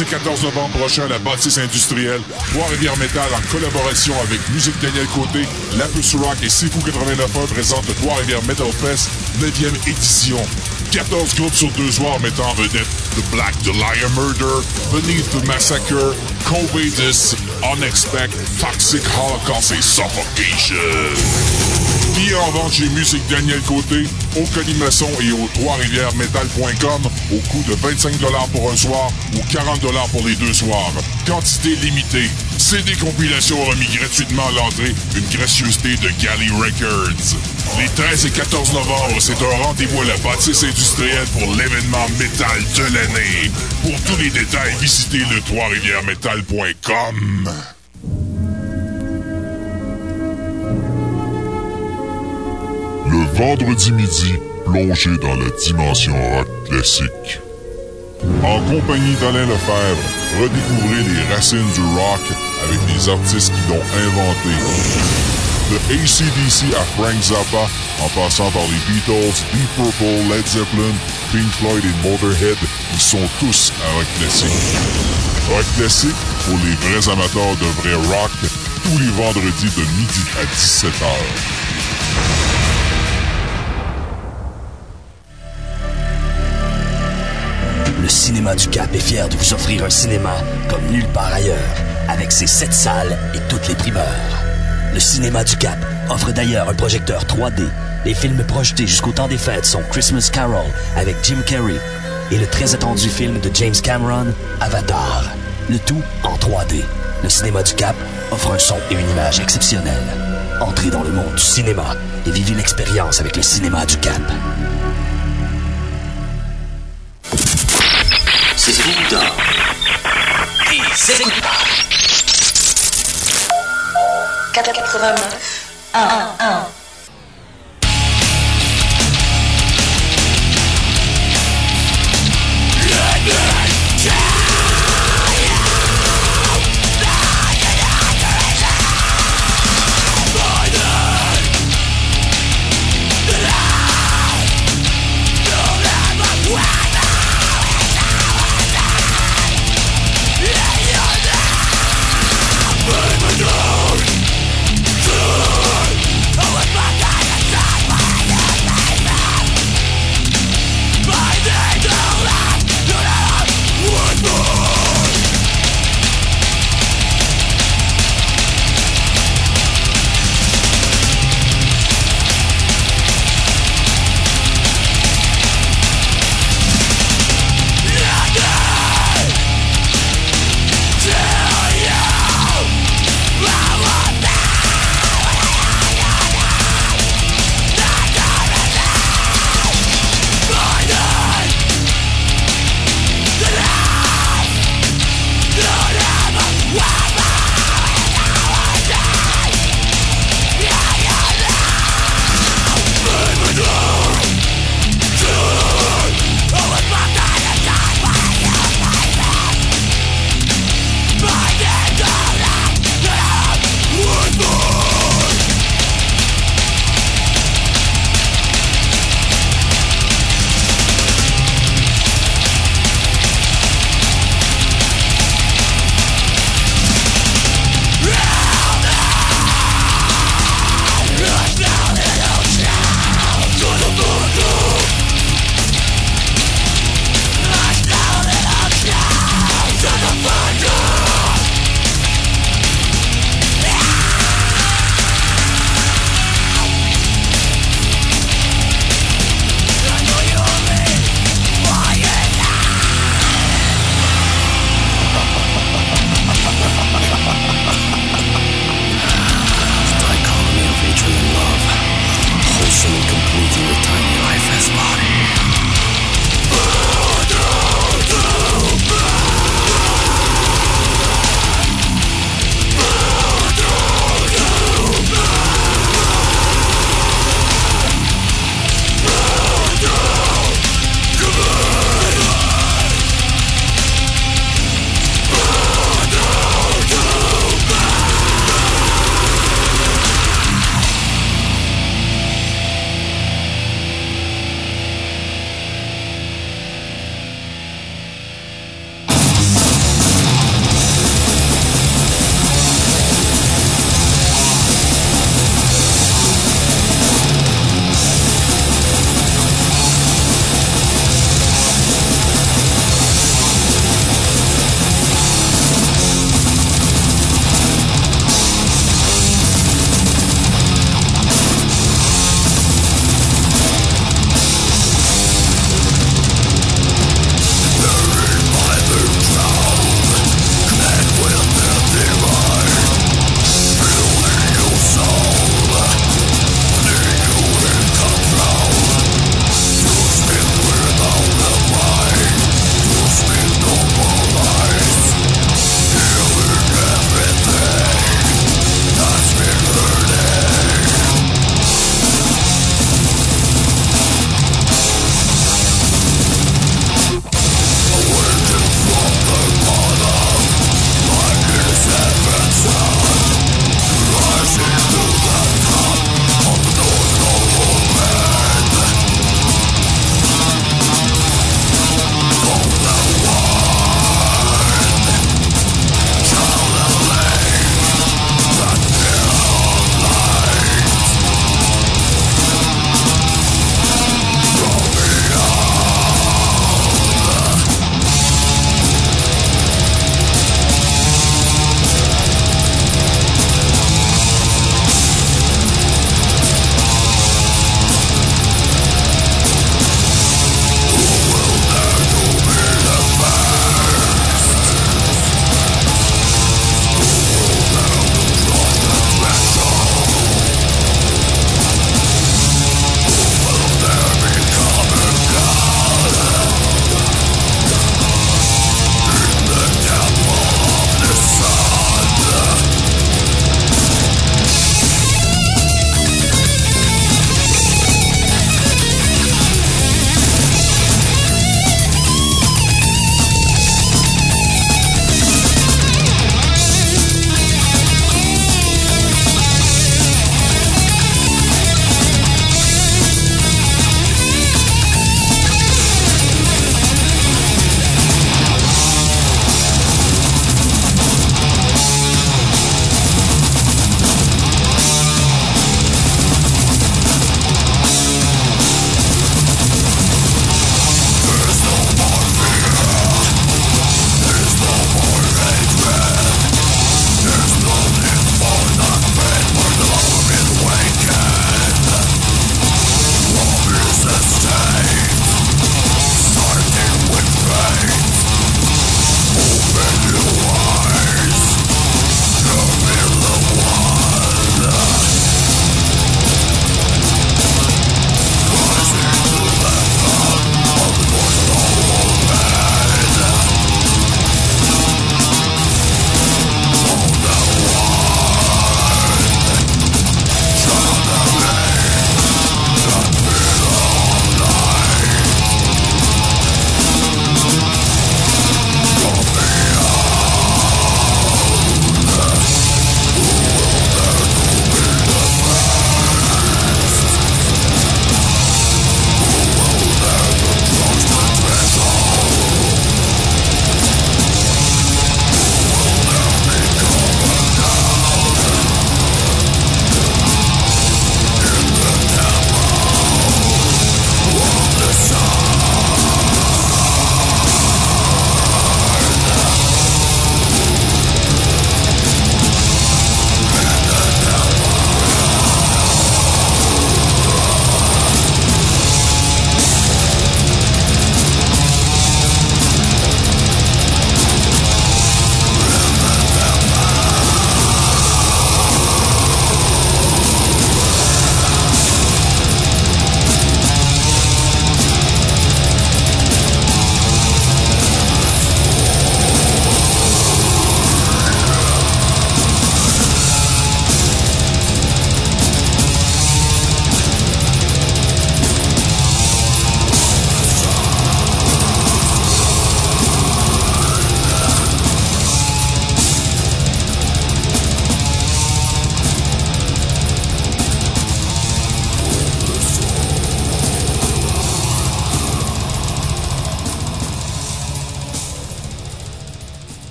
Les 13 et 14 novembre prochains à la bâtisse industrielle, Trois-Rivières Métal en collaboration avec Musique Daniel Côté, Lapus Rock et Sifu 89.1 présente le Trois-Rivières Metal Fest 9e édition. 14 groupes sur deux soirs mettant en vedette The Black Dahlia Murder, Beneath the Massacre, Covidus, Unexpect, Toxic Holocaust et Suffocation. Billets en vente chez Musique Daniel Côté, au Colimaçon et au trois-rivières-metal.com au coût de 25 pour un soir ou 40 pour les deux soirs. Quantité limitée. CD compilation remis gratuitement à l'entrée, une gracieuseté de Galley Records. Les 13 et 14 novembre, c'est un rendez-vous à la bâtisse industrielle pour l'événement métal de l'année. Pour tous les détails, visitez le trois-rivières-metal.com. Le vendredi midi, plongez dans la dimension rock classique. En compagnie d'Alain Lefebvre, redécouvrez les racines du rock avec les artistes qui l'ont inventé. De ACDC à Frank Zappa, en passant par les Beatles, Deep Purple, Led Zeppelin, Pink Floyd et Motorhead, ils sont tous à rock classique. Rock classique pour les vrais amateurs de vrai rock, tous les vendredis de midi à 17h. Cinéma du Cap est fier de vous offrir un cinéma comme nulle part ailleurs, avec ses sept salles et toutes les primeurs. Le Cinéma du Cap offre d'ailleurs un projecteur 3D. Les films projetés jusqu'au temps des fêtes sont Christmas Carol avec Jim Carrey et le très attendu film de James Cameron, Avatar. Le tout en 3D. Le Cinéma du Cap offre un son et une image exceptionnels. Entrez dans le monde du cinéma et vivez l'expérience avec le Cinéma du Cap. C'est c'est 89 1 1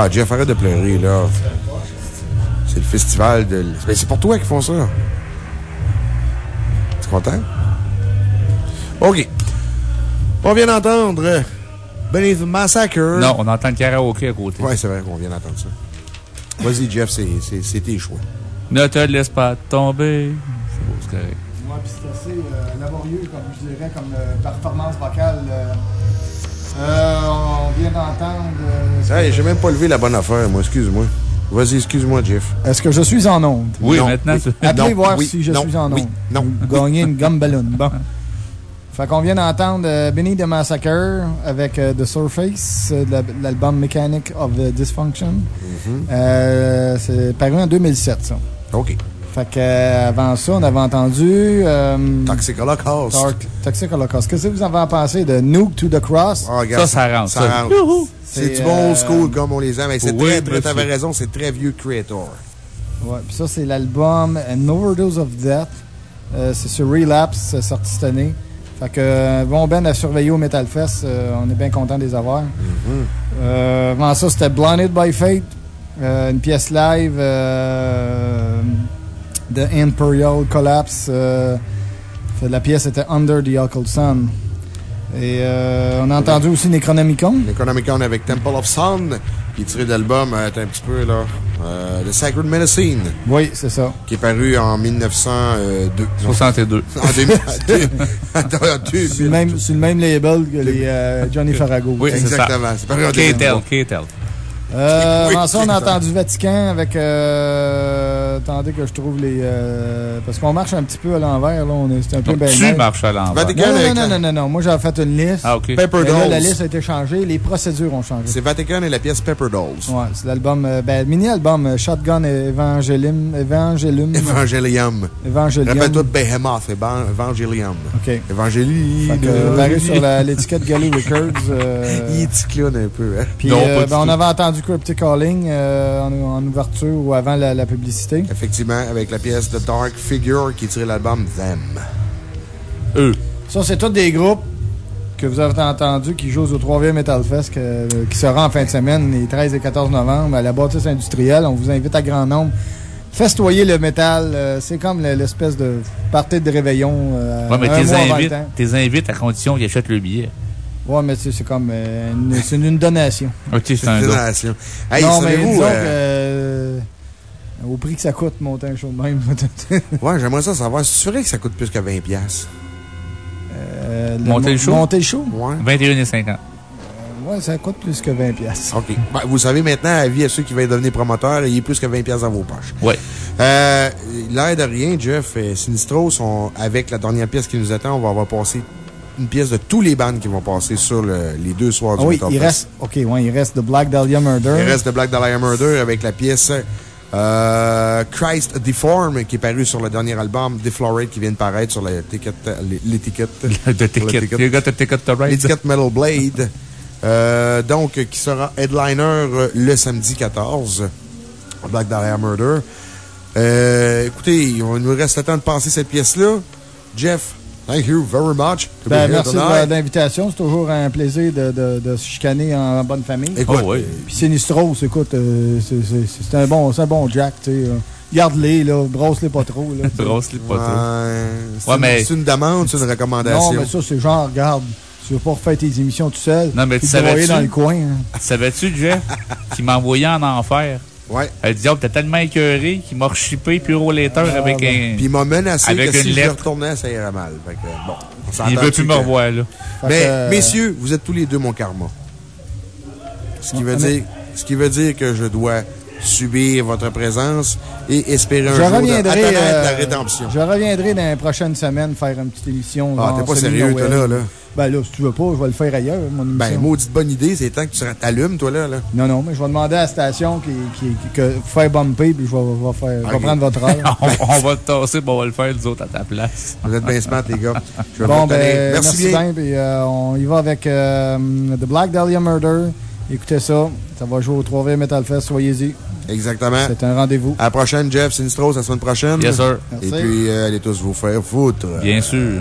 Ah, Jeff, arrête de pleurer, là. C'est le festival de... Ben, c'est pour toi qu'ils font ça. Tu es content? OK. On vient d'entendre euh, Beneath the Massacre. Non, on entend le karaoké à côté. Ouais, c'est vrai qu'on vient d'entendre ça. Vas-y, Jeff, c'est- tes choix. Ne te laisse pas tomber. C'est beau, c'est correct. Ouais, puis c'est assez euh, laborieux, comme je dirais, comme euh, performance vocale. euh. Euh, on vient d'entendre. euh, Hey, j'ai même pas levé la bonne affaire, moi. Excuse-moi. Vas-y, excuse-moi, Jeff. Est-ce que je suis en onde? Oui, Non, maintenant, oui. Appelez Non, voir oui, si je non, suis en oui, onde. non. Gagner une gomme ballon. Bon. Fait qu'on vient d'entendre euh, Benny the Massacre avec euh, The Surface, euh, de l'album Mechanic of the Dysfunction. Euh, c'est paru en 2007, ça. OK. Fait que, euh, avant ça, on avait entendu. euh, Toxic Holocaust. Toxic Holocaust. Qu'est-ce que vous avez pensé de Nuke to the Cross? Ah, regarde, Ça, ça rentre, Ça ça. rentre. C'est du bon old euh, school comme on les aime? Hey, C'est oui, très, t'avais raison, c'est très vieux Creator. Ouais, puis ça, c'est l'album An Overdose of Death. Euh, c'est sur Relapse, c'est sorti cette année. Fait que, euh, bon Ben à surveiller au Metal Fest, euh, on est bien content de les avoir. Euh, avant ça, c'était Blinded by Fate, euh, une pièce live de Imperial Collapse. euh, la pièce était Under the Occult Sun. Et euh, on a entendu aussi Necronomicon. Necronomicon avec Temple of Sun, qui est tiré de l'album, euh, un petit peu, là, euh, The Sacred Medicine, Oui, c'est ça. qui est paru en 1902. 62. En 2000. Attends, en 2000. C'est le, même- c'est le même label que les euh, Johnny Farrago. Oui. Exactement. C'est paru en K-Tel, 2003. Euh, Oui, avant ça, on a entendu Vatican avec. Euh, attendez que je trouve les. euh, parce qu'on marche un petit peu à l'envers, là. On est, c'est un peu Donc, belle tu marches à l'envers. Vatican Non, non, avec non, non, non, non. Moi, j'avais fait une liste. Ah, OK. Pepper là, Dolls. la liste a été changée. Les procédures ont changé. C'est Vatican et la pièce Pepper Dolls. Ouais, c'est l'album. euh, ben, mini-album euh, Shotgun Evangelium. Evangelium. Evangelium. Evangelium. Rappelle-toi de Behemoth, Evan- Evangelium. OK. Evangelium. Fait que, paru sur l'étiquette Gallo Records. euh, Il est petit clown un peu, hein? Puis, Non, euh, pas du ben, on tout. avait entendu Cryptic Calling euh, en, en ouverture ou avant la, la publicité. Effectivement, avec la pièce de Dark Figure qui est tirée de l'album Them. Eux. Ça, c'est tous des groupes que vous avez entendus qui jouent au 3 Metal Fest, que- qui sera en fin de semaine, les 13 et 14 novembre, à la bâtisse industrielle. On vous invite à grand nombre. Festoyer le métal, euh, c'est comme le- l'espèce de party de réveillon. euh, Ouais, mais invites, t'es invites à condition qu'ils achètent le billet. Ouais, mais tu sais, c'est comme euh, une, c'est une donation. OK, c'est un Une don. donation. Hey, non, mais disons euh, que, euh, au prix que ça coûte, monter un show de même. Ouais, j'aimerais ça savoir. C'est vrai que ça coûte plus que 20$. piastres? Euh, Monter le show? Monter le show? Ouais. 21,50. Ouais, ça coûte plus que 20 pièces. OK. Ben, vous savez maintenant, avis à ceux qui veulent devenir promoteurs, ayez plus que 20$ piastres dans vos poches. Ouais. Euh, l'air de rien, Jeff et Sinistros, on- avec la dernière pièce qui nous attend, on va avoir passé une pièce de tous les bandes qui vont passer sur le- les deux soirs Ah du oui, Metal il Fest. reste, OK, ouais, il reste The Black Dahlia Murder. Il reste de Black Dahlia Murder avec la pièce euh, Christ Deform qui est paru sur le dernier album Deflorate qui vient de paraître sur l'étiquette. L'étiquette. De ticket. You got a ticket to ride. L'étiquette Metal Blade. Euh, donc, qui sera headliner euh, le samedi 14. Black Dahlia Murder. Euh, écoutez, il nous reste le temps de passer cette pièce-là. Jeff, thank you very much. Ben, merci de tonight. la- de l'invitation. C'est toujours un plaisir de, de, de se chicaner en bonne famille. Écoute, Oh, ouais. Puis Sinistros, écoute, euh, c'est- un bon, c'est un bon Jack, tu sais. euh. Garde-les, là. Brosse-les pas trop, là. Brosse-les pas trop. Ouais, c'est Ouais, une- mais- c'est une demande, c'est une recommandation. Non, mais ça, c'est genre, regarde, tu veux pas refaire tes émissions tout seul. Non, mais tu savais-tu? dans le coin. hein. Savais-tu, Jeff, qu'il m'a envoyé en enfer? Ouais. Elle dit, oh, t'es tellement écœuré qu'il m'a rechippé pure lettre Ah, avec ben. un. Puis il m'a menacé Avec que une si je retournais, ça irait mal. Fait que, bon, on s'entend Il veut plus que- me revoir, là. Fait Mais, que, messieurs, vous êtes tous les deux mon karma. Ce qui, veut dire, ce qui veut dire que je dois subir votre présence et espérer un Je jour de- reviendrai, à connaître euh, la rédemption. Je reviendrai dans les prochaines semaines faire une petite émission. Ah, t'es pas sérieux, toi, là, là? Ben là, si tu veux pas, je vais le faire ailleurs, mon émission. Ben, maudite bonne idée, c'est temps que tu t'allumes, toi, là. là. Non, non, mais je vais demander à la station qui, qui, qui- que faire bumper, puis je vais, faire, je vais Ok. prendre votre heure. on, on va te tasser, puis on va le faire, nous autres, à ta place. Vous êtes bien smart, les gars. Je vais bon, ben, merci, merci bien. bien, puis euh, on y va avec euh, The Black Dahlia Murder. Écoutez ça, ça va jouer au 3V Metal Fest, soyez-y. Exactement. C'est un rendez-vous. À la prochaine, Jeff Sinistros, la semaine prochaine. Yes, sir. Et puis, euh, allez tous vous faire foutre. Bien sûr.